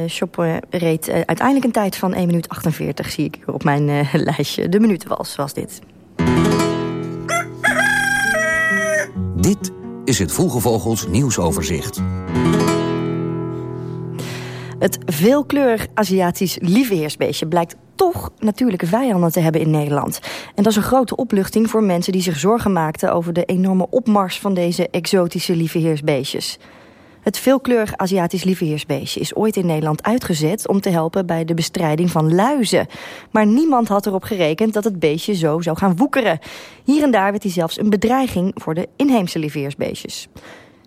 Chopin reed uh, uiteindelijk een tijd van 1 minuut 48... zie ik hier op mijn uh, lijstje. De minutenwals was dit. Dit is het Vroege Vogels nieuwsoverzicht. Het veelkleurig Aziatisch lieveheersbeestje blijkt toch natuurlijke vijanden te hebben in Nederland. En dat is een grote opluchting voor mensen die zich zorgen maakten... over de enorme opmars van deze exotische lieveheersbeestjes. Het veelkleurig Aziatisch lieveheersbeestje is ooit in Nederland uitgezet... om te helpen bij de bestrijding van luizen. Maar niemand had erop gerekend dat het beestje zo zou gaan woekeren. Hier en daar werd hij zelfs een bedreiging voor de inheemse lieveheersbeestjes.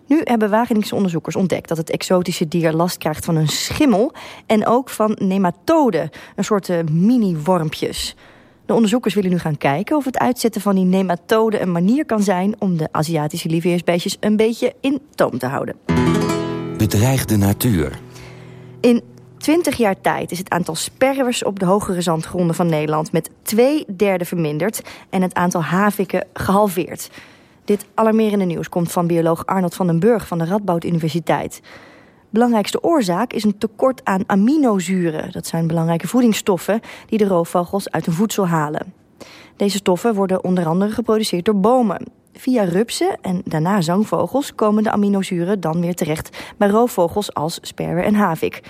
Nu hebben Wageningse onderzoekers ontdekt dat het exotische dier last krijgt van een schimmel en ook van nematoden, een soort uh, mini-wormpjes. De onderzoekers willen nu gaan kijken of het uitzetten van die nematoden een manier kan zijn om de Aziatische lieveheersbeestjes een beetje in toom te houden. Bedreigde natuur. In 20 jaar tijd is het aantal sperwers op de hogere zandgronden van Nederland met twee derde verminderd en het aantal haviken gehalveerd. Dit alarmerende nieuws komt van bioloog Arnold van den Burg van de Radboud Universiteit. Belangrijkste oorzaak is een tekort aan aminozuren. Dat zijn belangrijke voedingsstoffen die de roofvogels uit hun voedsel halen. Deze stoffen worden onder andere geproduceerd door bomen. Via rupsen en daarna zangvogels komen de aminozuren dan weer terecht bij roofvogels als sperwer en havik.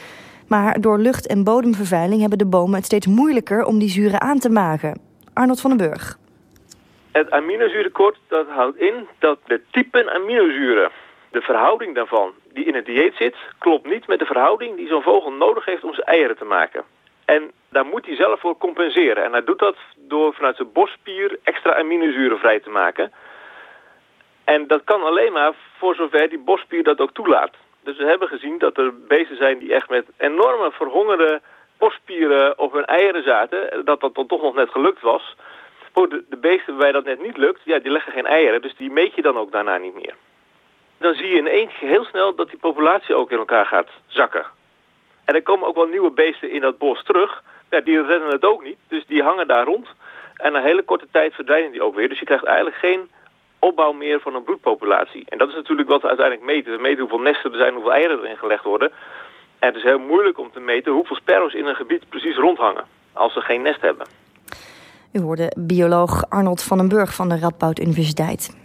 Maar door lucht- en bodemvervuiling hebben de bomen het steeds moeilijker om die zuren aan te maken. Arnold van den Burg. Het aminozurenkort dat houdt in dat de typen aminozuren, de verhouding daarvan die in het dieet zit, klopt niet met de verhouding die zo'n vogel nodig heeft om zijn eieren te maken. En daar moet hij zelf voor compenseren. En hij doet dat door vanuit zijn borstspier extra aminozuren vrij te maken. En dat kan alleen maar voor zover die borstspier dat ook toelaat. Dus we hebben gezien dat er beesten zijn die echt met enorme verhongerde borstspieren op hun eieren zaten. Dat dat dan toch nog net gelukt was. Voor de, beesten waarbij dat net niet lukt, ja, die leggen geen eieren. Dus die meet je dan ook daarna niet meer. Dan zie je ineens heel snel dat die populatie ook in elkaar gaat zakken. En er komen ook wel nieuwe beesten in dat bos terug. Ja, die redden het ook niet, dus die hangen daar rond. En na hele korte tijd verdwijnen die ook weer. Dus je krijgt eigenlijk geen opbouw meer van een broedpopulatie. En dat is natuurlijk wat we uiteindelijk meten. We meten hoeveel nesten er zijn, hoeveel eieren erin gelegd worden. En het is heel moeilijk om te meten hoeveel sparrows in een gebied precies rondhangen. Als ze geen nest hebben. U hoorde bioloog Arnold van den Burg van de Radboud Universiteit.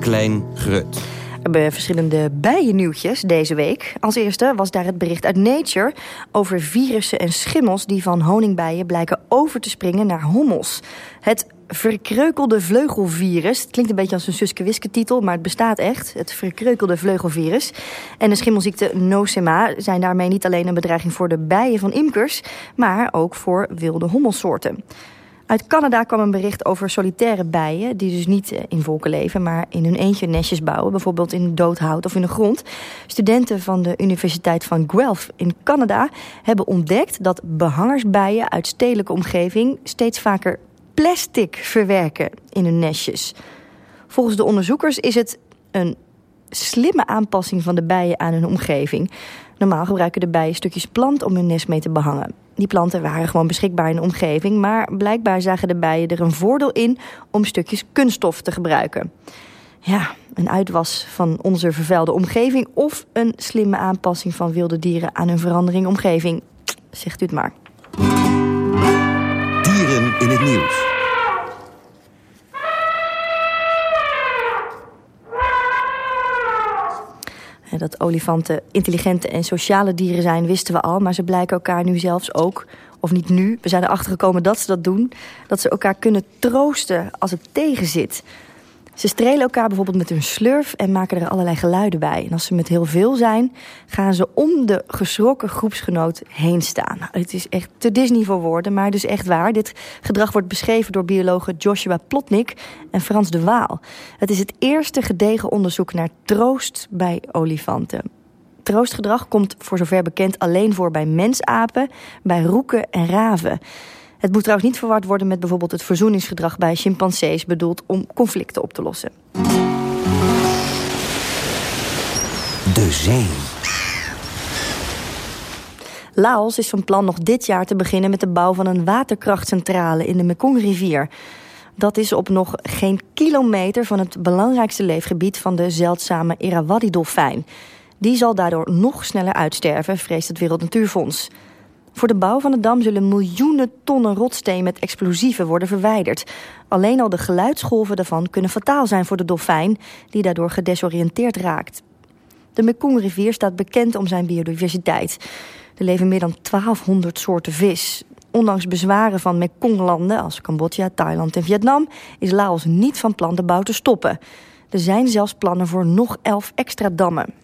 Klein Grut. Hebben verschillende bijennieuwtjes deze week. Als eerste was daar het bericht uit Nature over virussen en schimmels... die van honingbijen blijken over te springen naar hommels. Het verkreukelde vleugelvirus. Het klinkt een beetje als een Suske titel, maar het bestaat echt. Het verkreukelde vleugelvirus. En de schimmelziekte Nosema zijn daarmee niet alleen een bedreiging voor de bijen van imkers... maar ook voor wilde hommelsoorten. Uit Canada kwam een bericht over solitaire bijen... die dus niet in volken leven, maar in hun eentje nestjes bouwen... bijvoorbeeld in doodhout of in de grond. Studenten van de Universiteit van Guelph in Canada... hebben ontdekt dat behangersbijen uit stedelijke omgeving... steeds vaker plastic verwerken in hun nestjes. Volgens de onderzoekers is het een slimme aanpassing van de bijen aan hun omgeving. Normaal gebruiken de bijen stukjes plant om hun nest mee te behangen. Die planten waren gewoon beschikbaar in de omgeving... maar blijkbaar zagen de bijen er een voordeel in om stukjes kunststof te gebruiken. Ja, een uitwas van onze vervuilde omgeving... of een slimme aanpassing van wilde dieren aan hun verandering omgeving. Zegt u het maar. Dieren in het nieuws. Dat olifanten intelligente en sociale dieren zijn, wisten we al. Maar ze blijken elkaar nu zelfs ook, of niet nu... we zijn erachter gekomen dat ze dat doen... dat ze elkaar kunnen troosten als het tegenzit. Ze strelen elkaar bijvoorbeeld met hun slurf en maken er allerlei geluiden bij. En als ze met heel veel zijn, gaan ze om de geschrokken groepsgenoot heen staan. Nou, het is echt te Disney voor woorden, maar dus echt waar. Dit gedrag wordt beschreven door biologen Joshua Plotnik en Frans de Waal. Het is het eerste gedegen onderzoek naar troost bij olifanten. Troostgedrag komt voor zover bekend alleen voor bij mensapen, bij roeken en raven. Het moet trouwens niet verward worden met bijvoorbeeld het verzoeningsgedrag bij chimpansees... bedoeld om conflicten op te lossen. De zee. Laos is van plan nog dit jaar te beginnen met de bouw van een waterkrachtcentrale in de Mekongrivier. Dat is op nog geen kilometer van het belangrijkste leefgebied van de zeldzame Irrawaddy-dolfijn. Die zal daardoor nog sneller uitsterven, vreest het Wereld Natuurfonds. Voor de bouw van de dam zullen miljoenen tonnen rotsteen met explosieven worden verwijderd. Alleen al de geluidsgolven daarvan kunnen fataal zijn voor de dolfijn, die daardoor gedesoriënteerd raakt. De Mekongrivier staat bekend om zijn biodiversiteit. Er leven meer dan 1200 soorten vis. Ondanks bezwaren van Mekonglanden als Cambodja, Thailand en Vietnam... is Laos niet van plan de bouw te stoppen. Er zijn zelfs plannen voor nog 11 extra dammen.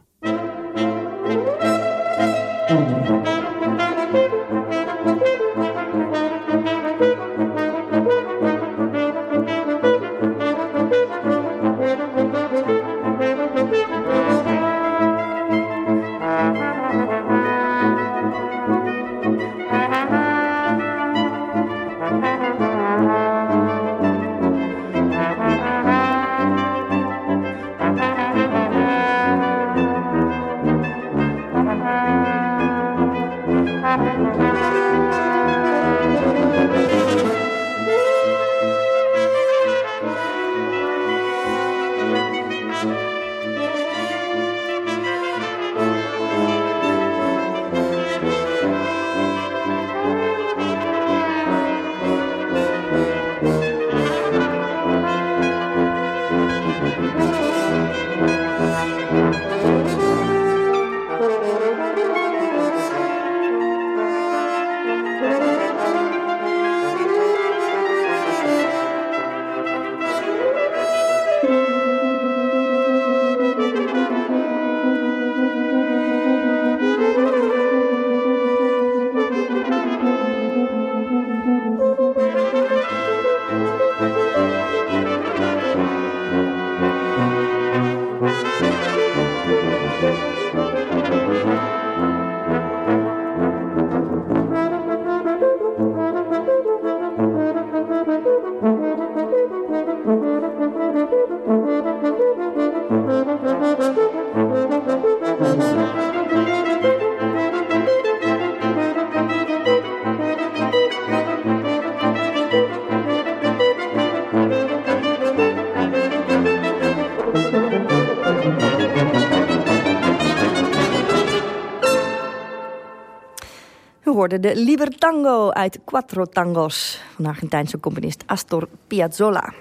We hoorden de Libertango uit Quattro Tangos van Argentijnse componist Astor Piazzolla.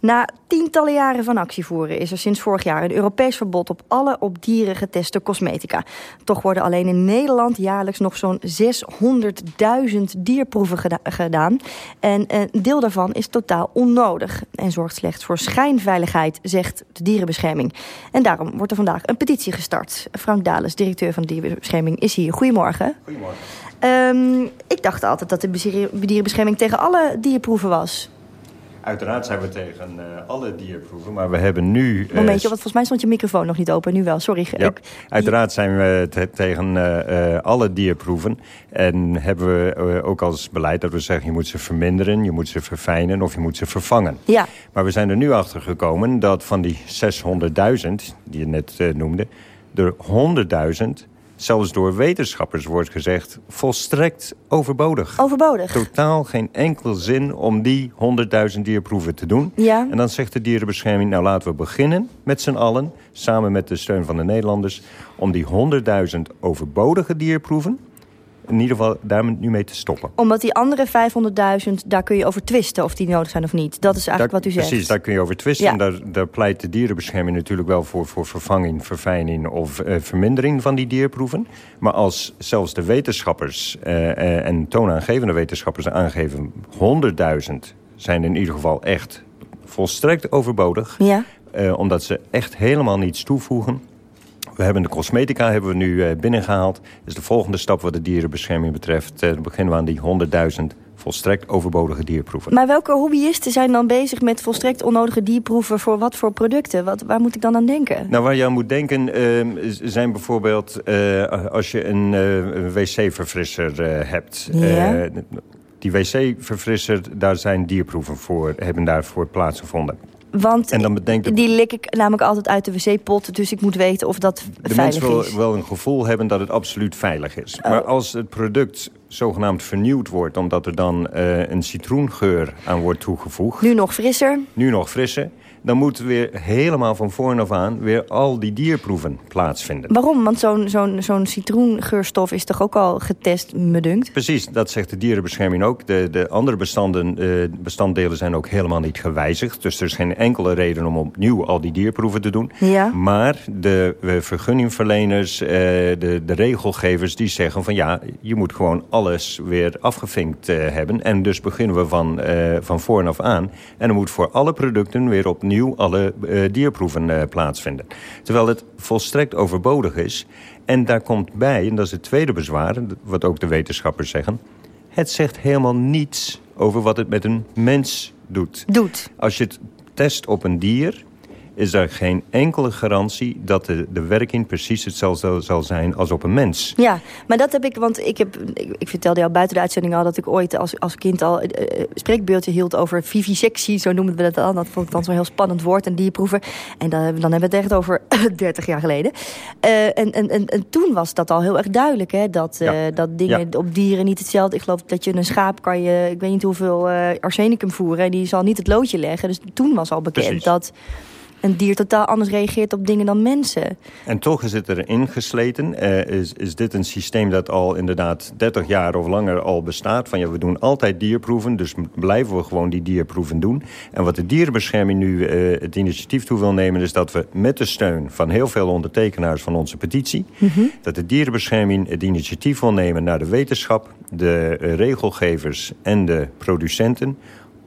Na tientallen jaren van actie voeren is er sinds vorig jaar een Europees verbod op alle op dieren geteste cosmetica. Toch worden alleen in Nederland jaarlijks nog zo'n 600.000 dierproeven geda gedaan. En een deel daarvan is totaal onnodig en zorgt slechts voor schijnveiligheid, zegt de dierenbescherming. En daarom wordt er vandaag een petitie gestart. Frank Dales, directeur van de dierenbescherming, is hier. Goedemorgen. Goedemorgen. Um, ik dacht altijd dat de dierenbescherming tegen alle dierproeven was. Uiteraard zijn we tegen uh, alle dierproeven, maar we hebben nu... Uh, Momentje, want volgens mij stond je microfoon nog niet open, nu wel, sorry. Ja, ik, uiteraard zijn we te tegen uh, alle dierproeven. En hebben we ook als beleid dat we zeggen, je moet ze verminderen, je moet ze verfijnen of je moet ze vervangen. Ja. Maar we zijn er nu achter gekomen dat van die 600.000, die je net noemde, er 100.000 zelfs door wetenschappers wordt gezegd... volstrekt overbodig. Overbodig? Totaal geen enkel zin om die 100.000 dierproeven te doen. Ja. En dan zegt de dierenbescherming... nou laten we beginnen met z'n allen, samen met de steun van de Nederlanders... om die 100.000 overbodige dierproeven in ieder geval daar nu mee te stoppen. Omdat die andere 500.000, daar kun je over twisten of die nodig zijn of niet. Dat is eigenlijk daar, wat u zegt. Precies, daar kun je over twisten. Ja. En daar, daar pleit de dierenbescherming natuurlijk wel voor, voor vervanging, verfijning of uh, vermindering van die dierproeven. Maar als zelfs de wetenschappers uh, uh, en toonaangevende wetenschappers aangeven 100.000 zijn in ieder geval echt volstrekt overbodig. Ja. Uh, omdat ze echt helemaal niets toevoegen. We hebben de cosmetica hebben we nu uh, binnengehaald. Dus de volgende stap wat de dierenbescherming betreft... Uh, dan beginnen we aan die 100.000 volstrekt overbodige dierproeven. Maar welke hobbyisten zijn dan bezig met volstrekt onnodige dierproeven... voor wat voor producten? Wat, waar moet ik dan aan denken? Nou, waar je aan moet denken uh, zijn bijvoorbeeld... als je een wc-verfrisser hebt... Ja. die wc-verfrisser, daar zijn dierproeven voor... hebben daarvoor plaatsgevonden. Want en dan bedenk die lik ik namelijk altijd uit de wc-pot. Dus ik moet weten of dat de veilig is. wel een gevoel hebben dat het absoluut veilig is. Oh. Maar als het product zogenaamd vernieuwd wordt... omdat er dan uh, een citroengeur aan wordt toegevoegd... Nu nog frisser. Nu nog frisser. Dan moeten weer helemaal van voren af aan... weer al die dierproeven plaatsvinden. Waarom? Want zo'n zo'n zo'n citroengeurstof is toch ook al getest, me dunkt? Precies, dat zegt de dierenbescherming ook. De, de andere bestanden, eh, bestanddelen zijn ook helemaal niet gewijzigd. Dus er is geen enkele reden om opnieuw al die dierproeven te doen. Ja. Maar de eh, vergunningverleners, eh, de, de regelgevers... die zeggen van ja, je moet gewoon alles weer afgevinkt hebben. En dus beginnen we van, van voren af aan. En er moet voor alle producten weer opnieuw alle eh, dierproeven eh, plaatsvinden. Terwijl het volstrekt overbodig is. En daar komt bij, en dat is het tweede bezwaar... wat ook de wetenschappers zeggen... het zegt helemaal niets over wat het met een mens doet. Doet. Als je het test op een dier is er geen enkele garantie dat de, de werking precies hetzelfde zal zijn als op een mens. Ja, maar dat heb ik, want ik, heb, ik, ik vertelde jou buiten de uitzending al... dat ik ooit als, als kind al uh, spreekbeeldje hield over vivisectie. Zo noemen we dat dan. Dat vond ik dan zo'n heel spannend woord, en dierproeven. En dan, dan hebben we het echt over 30 jaar geleden. Uh, en, en, en, en, toen was dat al heel erg duidelijk, hè? Dat, uh, ja. dat dingen ja. op dieren niet hetzelfde... Ik geloof dat je een schaap kan je, ik weet niet hoeveel arsenicum voeren... en die zal niet het loodje leggen. Dus toen was al bekend Precies. dat een dier totaal anders reageert op dingen dan mensen. En toch is het erin gesleten. Uh, is, is dit een systeem dat al inderdaad 30 jaar of langer al bestaat. Van ja, we doen altijd dierproeven, dus blijven we gewoon die dierproeven doen. En wat de dierenbescherming nu uh, het initiatief toe wil nemen... is dat we met de steun van heel veel ondertekenaars van onze petitie... Mm -hmm. dat de dierenbescherming het initiatief wil nemen naar de wetenschap... de uh, regelgevers en de producenten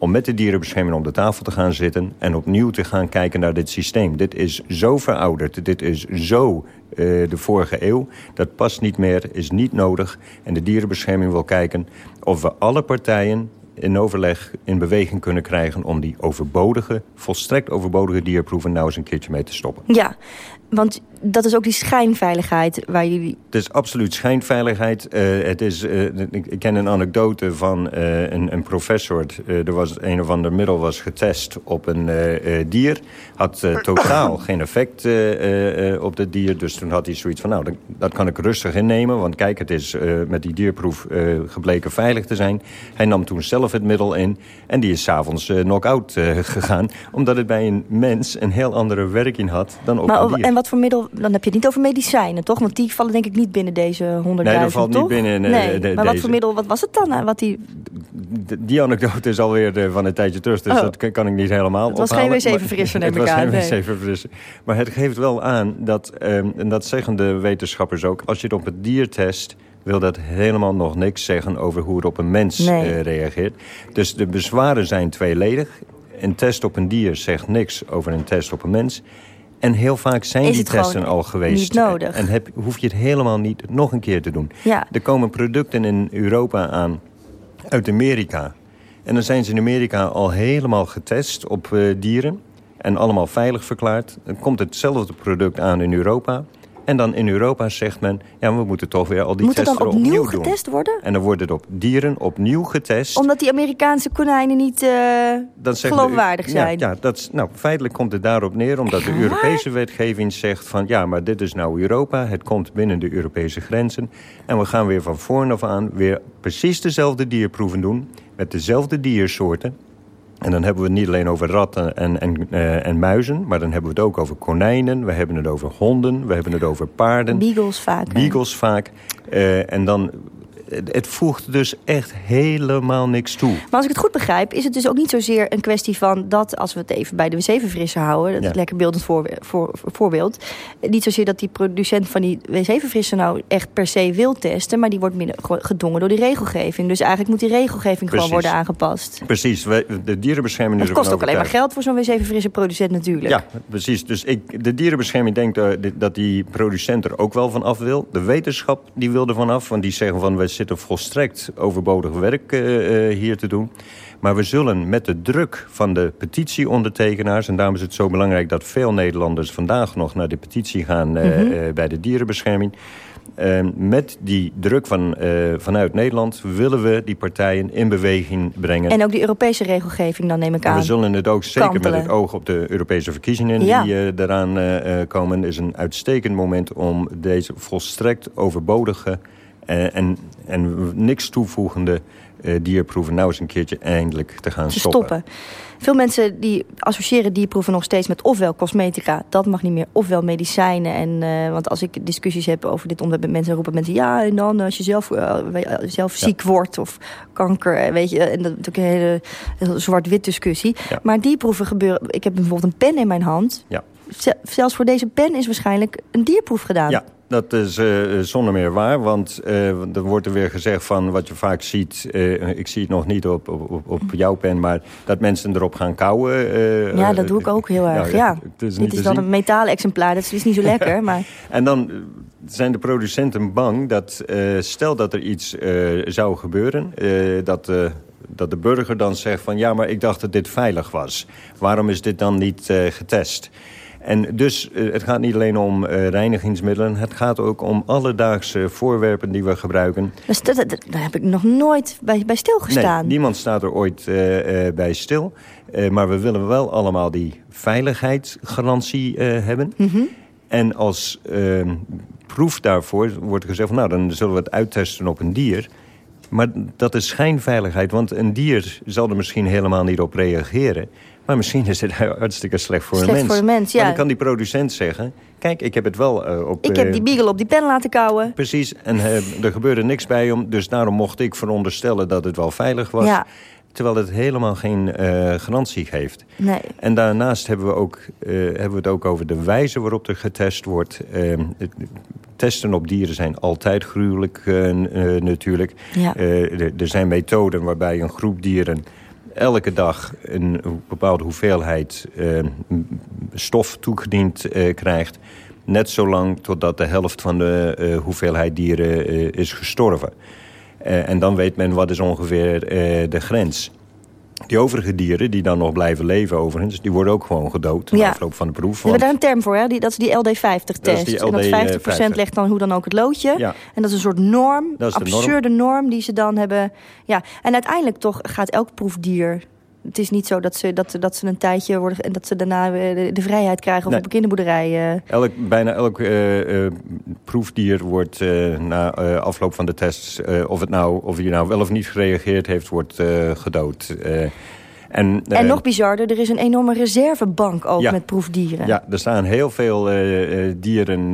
om met de dierenbescherming om de tafel te gaan zitten... en opnieuw te gaan kijken naar dit systeem. Dit is zo verouderd, dit is zo uh, de vorige eeuw. Dat past niet meer, is niet nodig. En de dierenbescherming wil kijken of we alle partijen in overleg in beweging kunnen krijgen... om die overbodige, volstrekt overbodige dierproeven nou eens een keertje mee te stoppen. Ja, want dat is ook die schijnveiligheid waar jullie... Het is absoluut schijnveiligheid. Uh, het is, uh, ik, ken een anekdote van uh, een, een, professor. er was een of ander middel was getest op een dier. Had totaal geen effect op het dier. Dus toen had hij zoiets van, nou, dat, dat kan ik rustig innemen. Want kijk, het is met die dierproef gebleken veilig te zijn. Hij nam toen zelf het middel in. En die is s'avonds knock-out gegaan. Omdat het bij een mens een heel andere werking had dan op maar, een dier. En wat voor middel dan heb je het niet over medicijnen, toch? Want die vallen denk ik niet binnen deze 100.000, Nee, dat valt toch? niet binnen nee. de, Maar wat voor middel, wat was het dan? Wat die... Die, anekdote is alweer uh, van een tijdje terug, dus oh. dat kan, ik niet helemaal Het was ophalen. geen wc-verfrisser, neem ik aan. Het was geen wc-verfrisser. Maar het geeft wel aan dat, um, en dat zeggen de wetenschappers ook... als je het op het dier test wil dat helemaal nog niks zeggen over hoe het op een mens nee. uh, reageert. Dus de bezwaren zijn tweeledig. Een test op een dier zegt niks over een test op een mens... En heel vaak zijn die testen al geweest. Niet nodig. En heb, hoef je het helemaal niet nog een keer te doen. Ja. Er komen producten in Europa aan uit Amerika. En dan zijn ze in Amerika al helemaal getest op uh, dieren. En allemaal veilig verklaard. Dan komt hetzelfde product aan in Europa. En dan in Europa zegt men, ja, we moeten toch weer al die Moet testen dan opnieuw, opnieuw doen. getest worden? En dan wordt het op dieren opnieuw getest. Omdat die Amerikaanse konijnen niet uh, dan geloofwaardig zijn. Ja, ja dat is, nou, feitelijk komt het daarop neer. Omdat de Europese wetgeving zegt van... ja, maar dit is nou Europa. Het komt binnen de Europese grenzen. En we gaan weer van voren af aan... weer precies dezelfde dierproeven doen. Met dezelfde diersoorten. En dan hebben we het niet alleen over ratten en, en, uh, en muizen... maar dan hebben we het ook over konijnen, we hebben het over honden... we hebben het over paarden. Beagles vaak. Beagles vaak. Uh, en dan... Het voegt dus echt helemaal niks toe. Maar als ik het goed begrijp, is het dus ook niet zozeer een kwestie van dat, als we het even bij de wc-verfrisser houden, dat is Ja. een lekker beeldend voor, voor, voorbeeld, niet zozeer dat die producent van die wc-verfrisser nou echt per se wil testen, maar die wordt midden gedwongen door die regelgeving. Dus eigenlijk moet die regelgeving gewoon worden aangepast. Precies, de dierenbescherming Het kost ook alleen maar geld voor zo'n wc-verfrisser producent natuurlijk. Ja, precies. Dus ik, de dierenbescherming denkt eh, dat die producent er ook wel van af wil. De wetenschap die wil er van af, want die zeggen van... we zitten volstrekt overbodig werk eh, eh, hier te doen. Maar we zullen met de druk van de petitieondertekenaars... en daarom is het zo belangrijk dat veel Nederlanders vandaag nog naar de petitie gaan... eh, Mhm. bij de dierenbescherming... Eh, met die druk van, vanuit Nederland willen we die partijen in beweging brengen. En ook die Europese regelgeving dan neem ik aan. We zullen het ook zeker kantelen. met het oog op de Europese verkiezingen Ja. die uh, eraan komen. is een uitstekend moment om deze volstrekt overbodige en, en niks toevoegende eh, dierproeven nou eens een keertje eindelijk te gaan te stoppen. stoppen. Veel mensen die associëren dierproeven nog steeds met ofwel cosmetica, dat mag niet meer, ofwel medicijnen. En, eh, want als ik discussies heb over dit onderwerp met mensen, roepen mensen ja, en dan als je zelf, eh, zelf ziek wordt of kanker, eh, weet je, en dat is natuurlijk een hele, hele zwart-wit discussie. Maar dierproeven gebeuren, ik heb bijvoorbeeld een pen in mijn hand. Ja. Ze- Zelfs voor deze pen is waarschijnlijk een dierproef gedaan. Ja, dat is eh, zonder meer waar. Want eh, dan wordt er weer gezegd van wat je vaak ziet... eh, ik zie het nog niet op, op, op- jouw pen... maar dat mensen erop gaan kauwen. Ja, dat doe ik ook heel erg, ja. het is Dit is dan een metalen exemplaar, dat is niet zo lekker, maar... En dan zijn de producenten bang dat stel dat er iets zou gebeuren... dat, dat de burger dan zegt van ja, maar ik dacht dat dit veilig was. Waarom is dit dan niet getest? En dus eh, het gaat niet alleen om eh, reinigingsmiddelen... het gaat ook om alledaagse voorwerpen die we gebruiken... Dus dat, dat- daar heb ik nog nooit bij, bij stilgestaan. Nee, niemand staat er ooit eh, bij stil. Maar we willen wel allemaal die veiligheidsgarantie hebben. Mhm. En als eh, proef daarvoor wordt gezegd... Van, nou, dan zullen we het uittesten op een dier. Maar dat is schijnveiligheid, want een dier zal er misschien helemaal niet op reageren. Maar misschien is het hartstikke slecht voor Slecht een mens. voor de mens, ja. Maar dan kan die producent zeggen... kijk, ik heb het wel eh, op... Ik heb eh, die beagle op die pen laten kauwen. Precies, en eh, er gebeurde niks bij hem. Dus daarom mocht ik veronderstellen dat het wel veilig was. Ja. Terwijl het helemaal geen eh, garantie geeft. Nee. En daarnaast hebben we, ook, hebben we het ook over de wijze waarop er getest wordt. Eh, het- testen op dieren zijn altijd gruwelijk natuurlijk. Ja. Er zijn methoden waarbij een groep dieren elke dag een bepaalde hoeveelheid eh, stof toegediend eh, krijgt. Net zolang totdat de helft van de eh, hoeveelheid dieren is gestorven. En dan weet men wat is ongeveer de grens. Die overige dieren die dan nog blijven leven overigens... die worden ook gewoon gedood na Ja. afloop van de proef. We hebben daar een term voor, hè? Die, dat is die LD50-test. Dat is die en dat 50% LD50. legt dan hoe dan ook het loodje. Ja. En dat is een soort norm. absurde norm. die ze dan hebben. Ja. En uiteindelijk toch gaat elk proefdier... Het is niet zo dat ze, dat, dat ze een tijdje worden... en dat ze daarna weer de, de vrijheid krijgen of Nee. op een kinderboerderij. eh. Elk, bijna elk eh, eh, proefdier wordt eh, na eh, afloop van de tests... eh, of, het nou, of hij nou wel of niet gereageerd heeft, wordt eh, gedood. En, en eh, nog bizarder, er is een enorme reservebank ook Ja. met proefdieren. Ja, er staan heel veel eh, eh, dieren.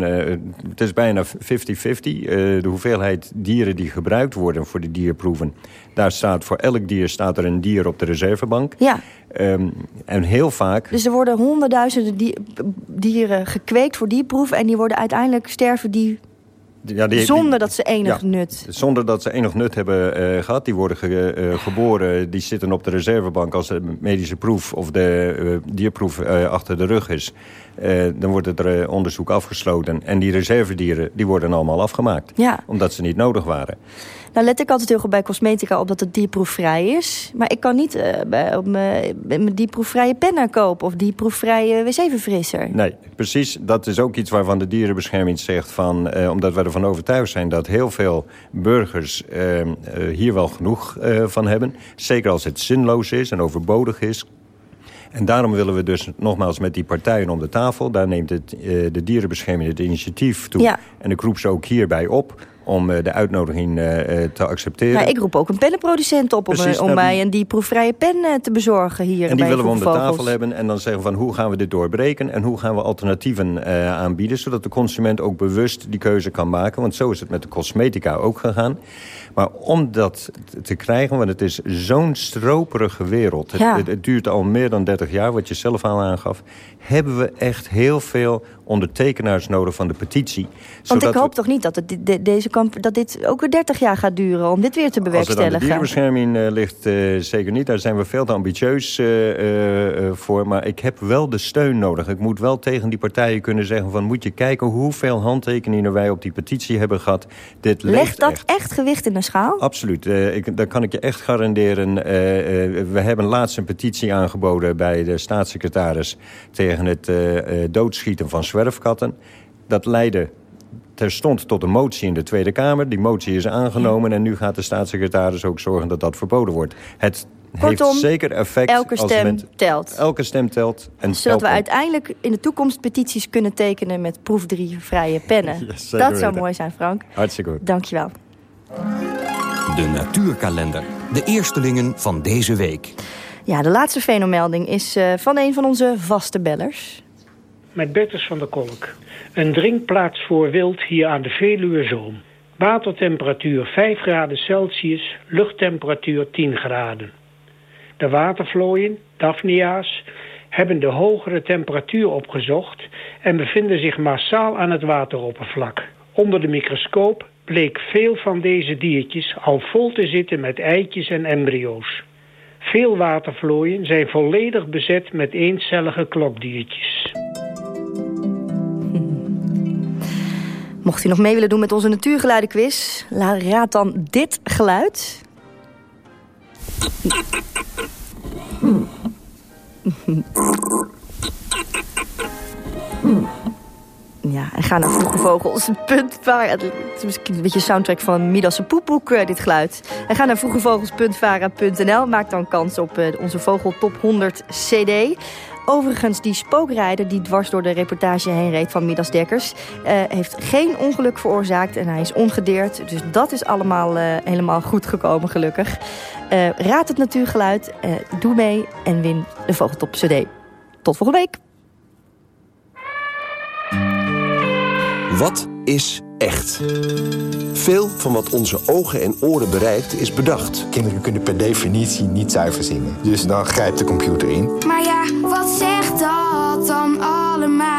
het is bijna 50-50. eh, de hoeveelheid dieren die gebruikt worden voor de dierproeven. Daar staat voor elk dier staat er een dier op de reservebank. Ja. Ehm, en heel vaak Dus er worden honderdduizenden die- dieren gekweekt voor dierproeven... en die worden uiteindelijk sterven die Ja, die- zonder dat ze enig ja, nut... Zonder dat ze enig nut hebben eh, gehad. Die worden ge- eh, geboren, die zitten op de reservebank als de medische proef of de eh, dierproef eh, achter de rug is. Eh, dan wordt het er, eh, onderzoek afgesloten. En die reservedieren die worden allemaal afgemaakt. Ja. Omdat ze niet nodig waren. Nou let ik altijd heel goed bij cosmetica op dat het dierproefvrij is. Maar ik kan niet eh, bij, op mijn dierproefvrije penner kopen... of dierproefvrije wc-verfrisser. Nee, precies. Dat is ook iets waarvan de dierenbescherming zegt van... eh, omdat we ervan overtuigd zijn dat heel veel burgers eh, hier wel genoeg van hebben. Zeker als het zinloos is en overbodig is. En daarom willen we dus nogmaals met die partijen om de tafel... daar neemt het, de dierenbescherming het initiatief toe. Ja. En ik roep ze ook hierbij op om eh, de uitnodiging eh, eh, te accepteren. Nou, ik roep ook een pennenproducent op om, Precies, om nou, mij die- een dierproefvrije pen te bezorgen hier En die willen we om de tafel hebben en dan zeggen van hoe gaan we dit doorbreken en hoe gaan we alternatieven aanbieden, zodat de consument ook bewust die keuze kan maken. Want zo is het met de cosmetica ook gegaan. Maar om dat te krijgen, want het is zo'n stroperige wereld. Het, het duurt al meer dan 30 jaar, wat je zelf al aangaf. Hebben we echt heel veel ondertekenaars nodig van de petitie. Want ik we- hoop toch niet dat, het, deze kamp, dat dit ook weer 30 jaar gaat duren... om dit weer te Als het aan de bewerkstelligen. dierenbescherming eh, ligt, eh, zeker niet. Daar zijn we veel te ambitieus eh, voor. Maar ik heb wel de steun nodig. Ik moet wel tegen die partijen kunnen zeggen van... moet je kijken hoeveel handtekeningen wij op die petitie hebben gehad. Dit Legt dat echt. echt gewicht in de schaal? Absoluut. Ik, dat kan ik je echt garanderen. We hebben laatst een petitie aangeboden bij de staatssecretaris... tegen het doodschieten van zwerfkatten. Dat leidde terstond tot een motie in de Tweede Kamer. Die motie is aangenomen en nu gaat de staatssecretaris ook zorgen dat dat verboden wordt. Het Kortom, heeft zeker effect. elke als stem men- telt. Elke stem telt. En Zodat we uiteindelijk in de toekomst petities kunnen tekenen... met proefdrievrije pennen. Ja, zeker dat zou mooi zijn, Frank. Hartstikke goed. Dankjewel. De natuurkalender. De eerstelingen van deze week. Ja, de laatste fenomelding is uh, van een van onze vaste bellers. Met Bertus van der Kolk. Een drinkplaats voor wild hier aan de Veluwezoom. Watertemperatuur 5 graden Celsius, luchttemperatuur 10 graden. De watervlooien, Daphnia's, hebben de hogere temperatuur opgezocht en bevinden zich massaal aan het wateroppervlak. Onder de microscoop bleek veel van deze diertjes al vol te zitten met eitjes en embryo's. Veel watervlooien zijn volledig bezet met eencellige klokdiertjes. Mocht u nog mee willen doen met onze natuurgeluidenquiz, raad dan dit geluid. Ja, en ga naar Vroege Vogels. Punt, het is misschien een beetje soundtrack van Midas' poepboek, uh, dit geluid. En ga naar vroegevogels.vara.nl. Maak dan kans op uh, onze Vogel Top 100 CD. Overigens, die spookrijder die dwars door de reportage heen reed van Midas Dekkers... Uh, heeft geen ongeluk veroorzaakt en hij is ongedeerd. Dus dat is allemaal helemaal goed gekomen, gelukkig. raad het natuurgeluid, doe mee en win de Vogeltop CD. Tot volgende week. Wat is echt? Veel van wat onze ogen en oren bereikt is bedacht. Kinderen kunnen per definitie niet zuiver zingen. Dus dan grijpt de computer in. Maar ja, wat zegt dat dan allemaal?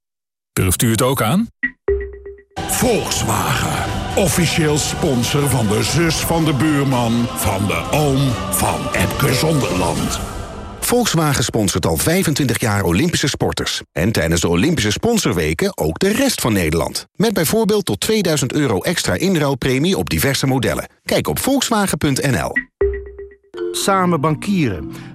Durft u het ook aan? Volkswagen. Officieel sponsor van de zus van de buurman... van de oom van Epke Zonderland. Volkswagen sponsort al 25 jaar Olympische sporters. En tijdens de Olympische sponsorweken ook de rest van Nederland. Met bijvoorbeeld tot 2000 euro extra inruilpremie op diverse modellen. Kijk op volkswagen.nl. Samen bankieren.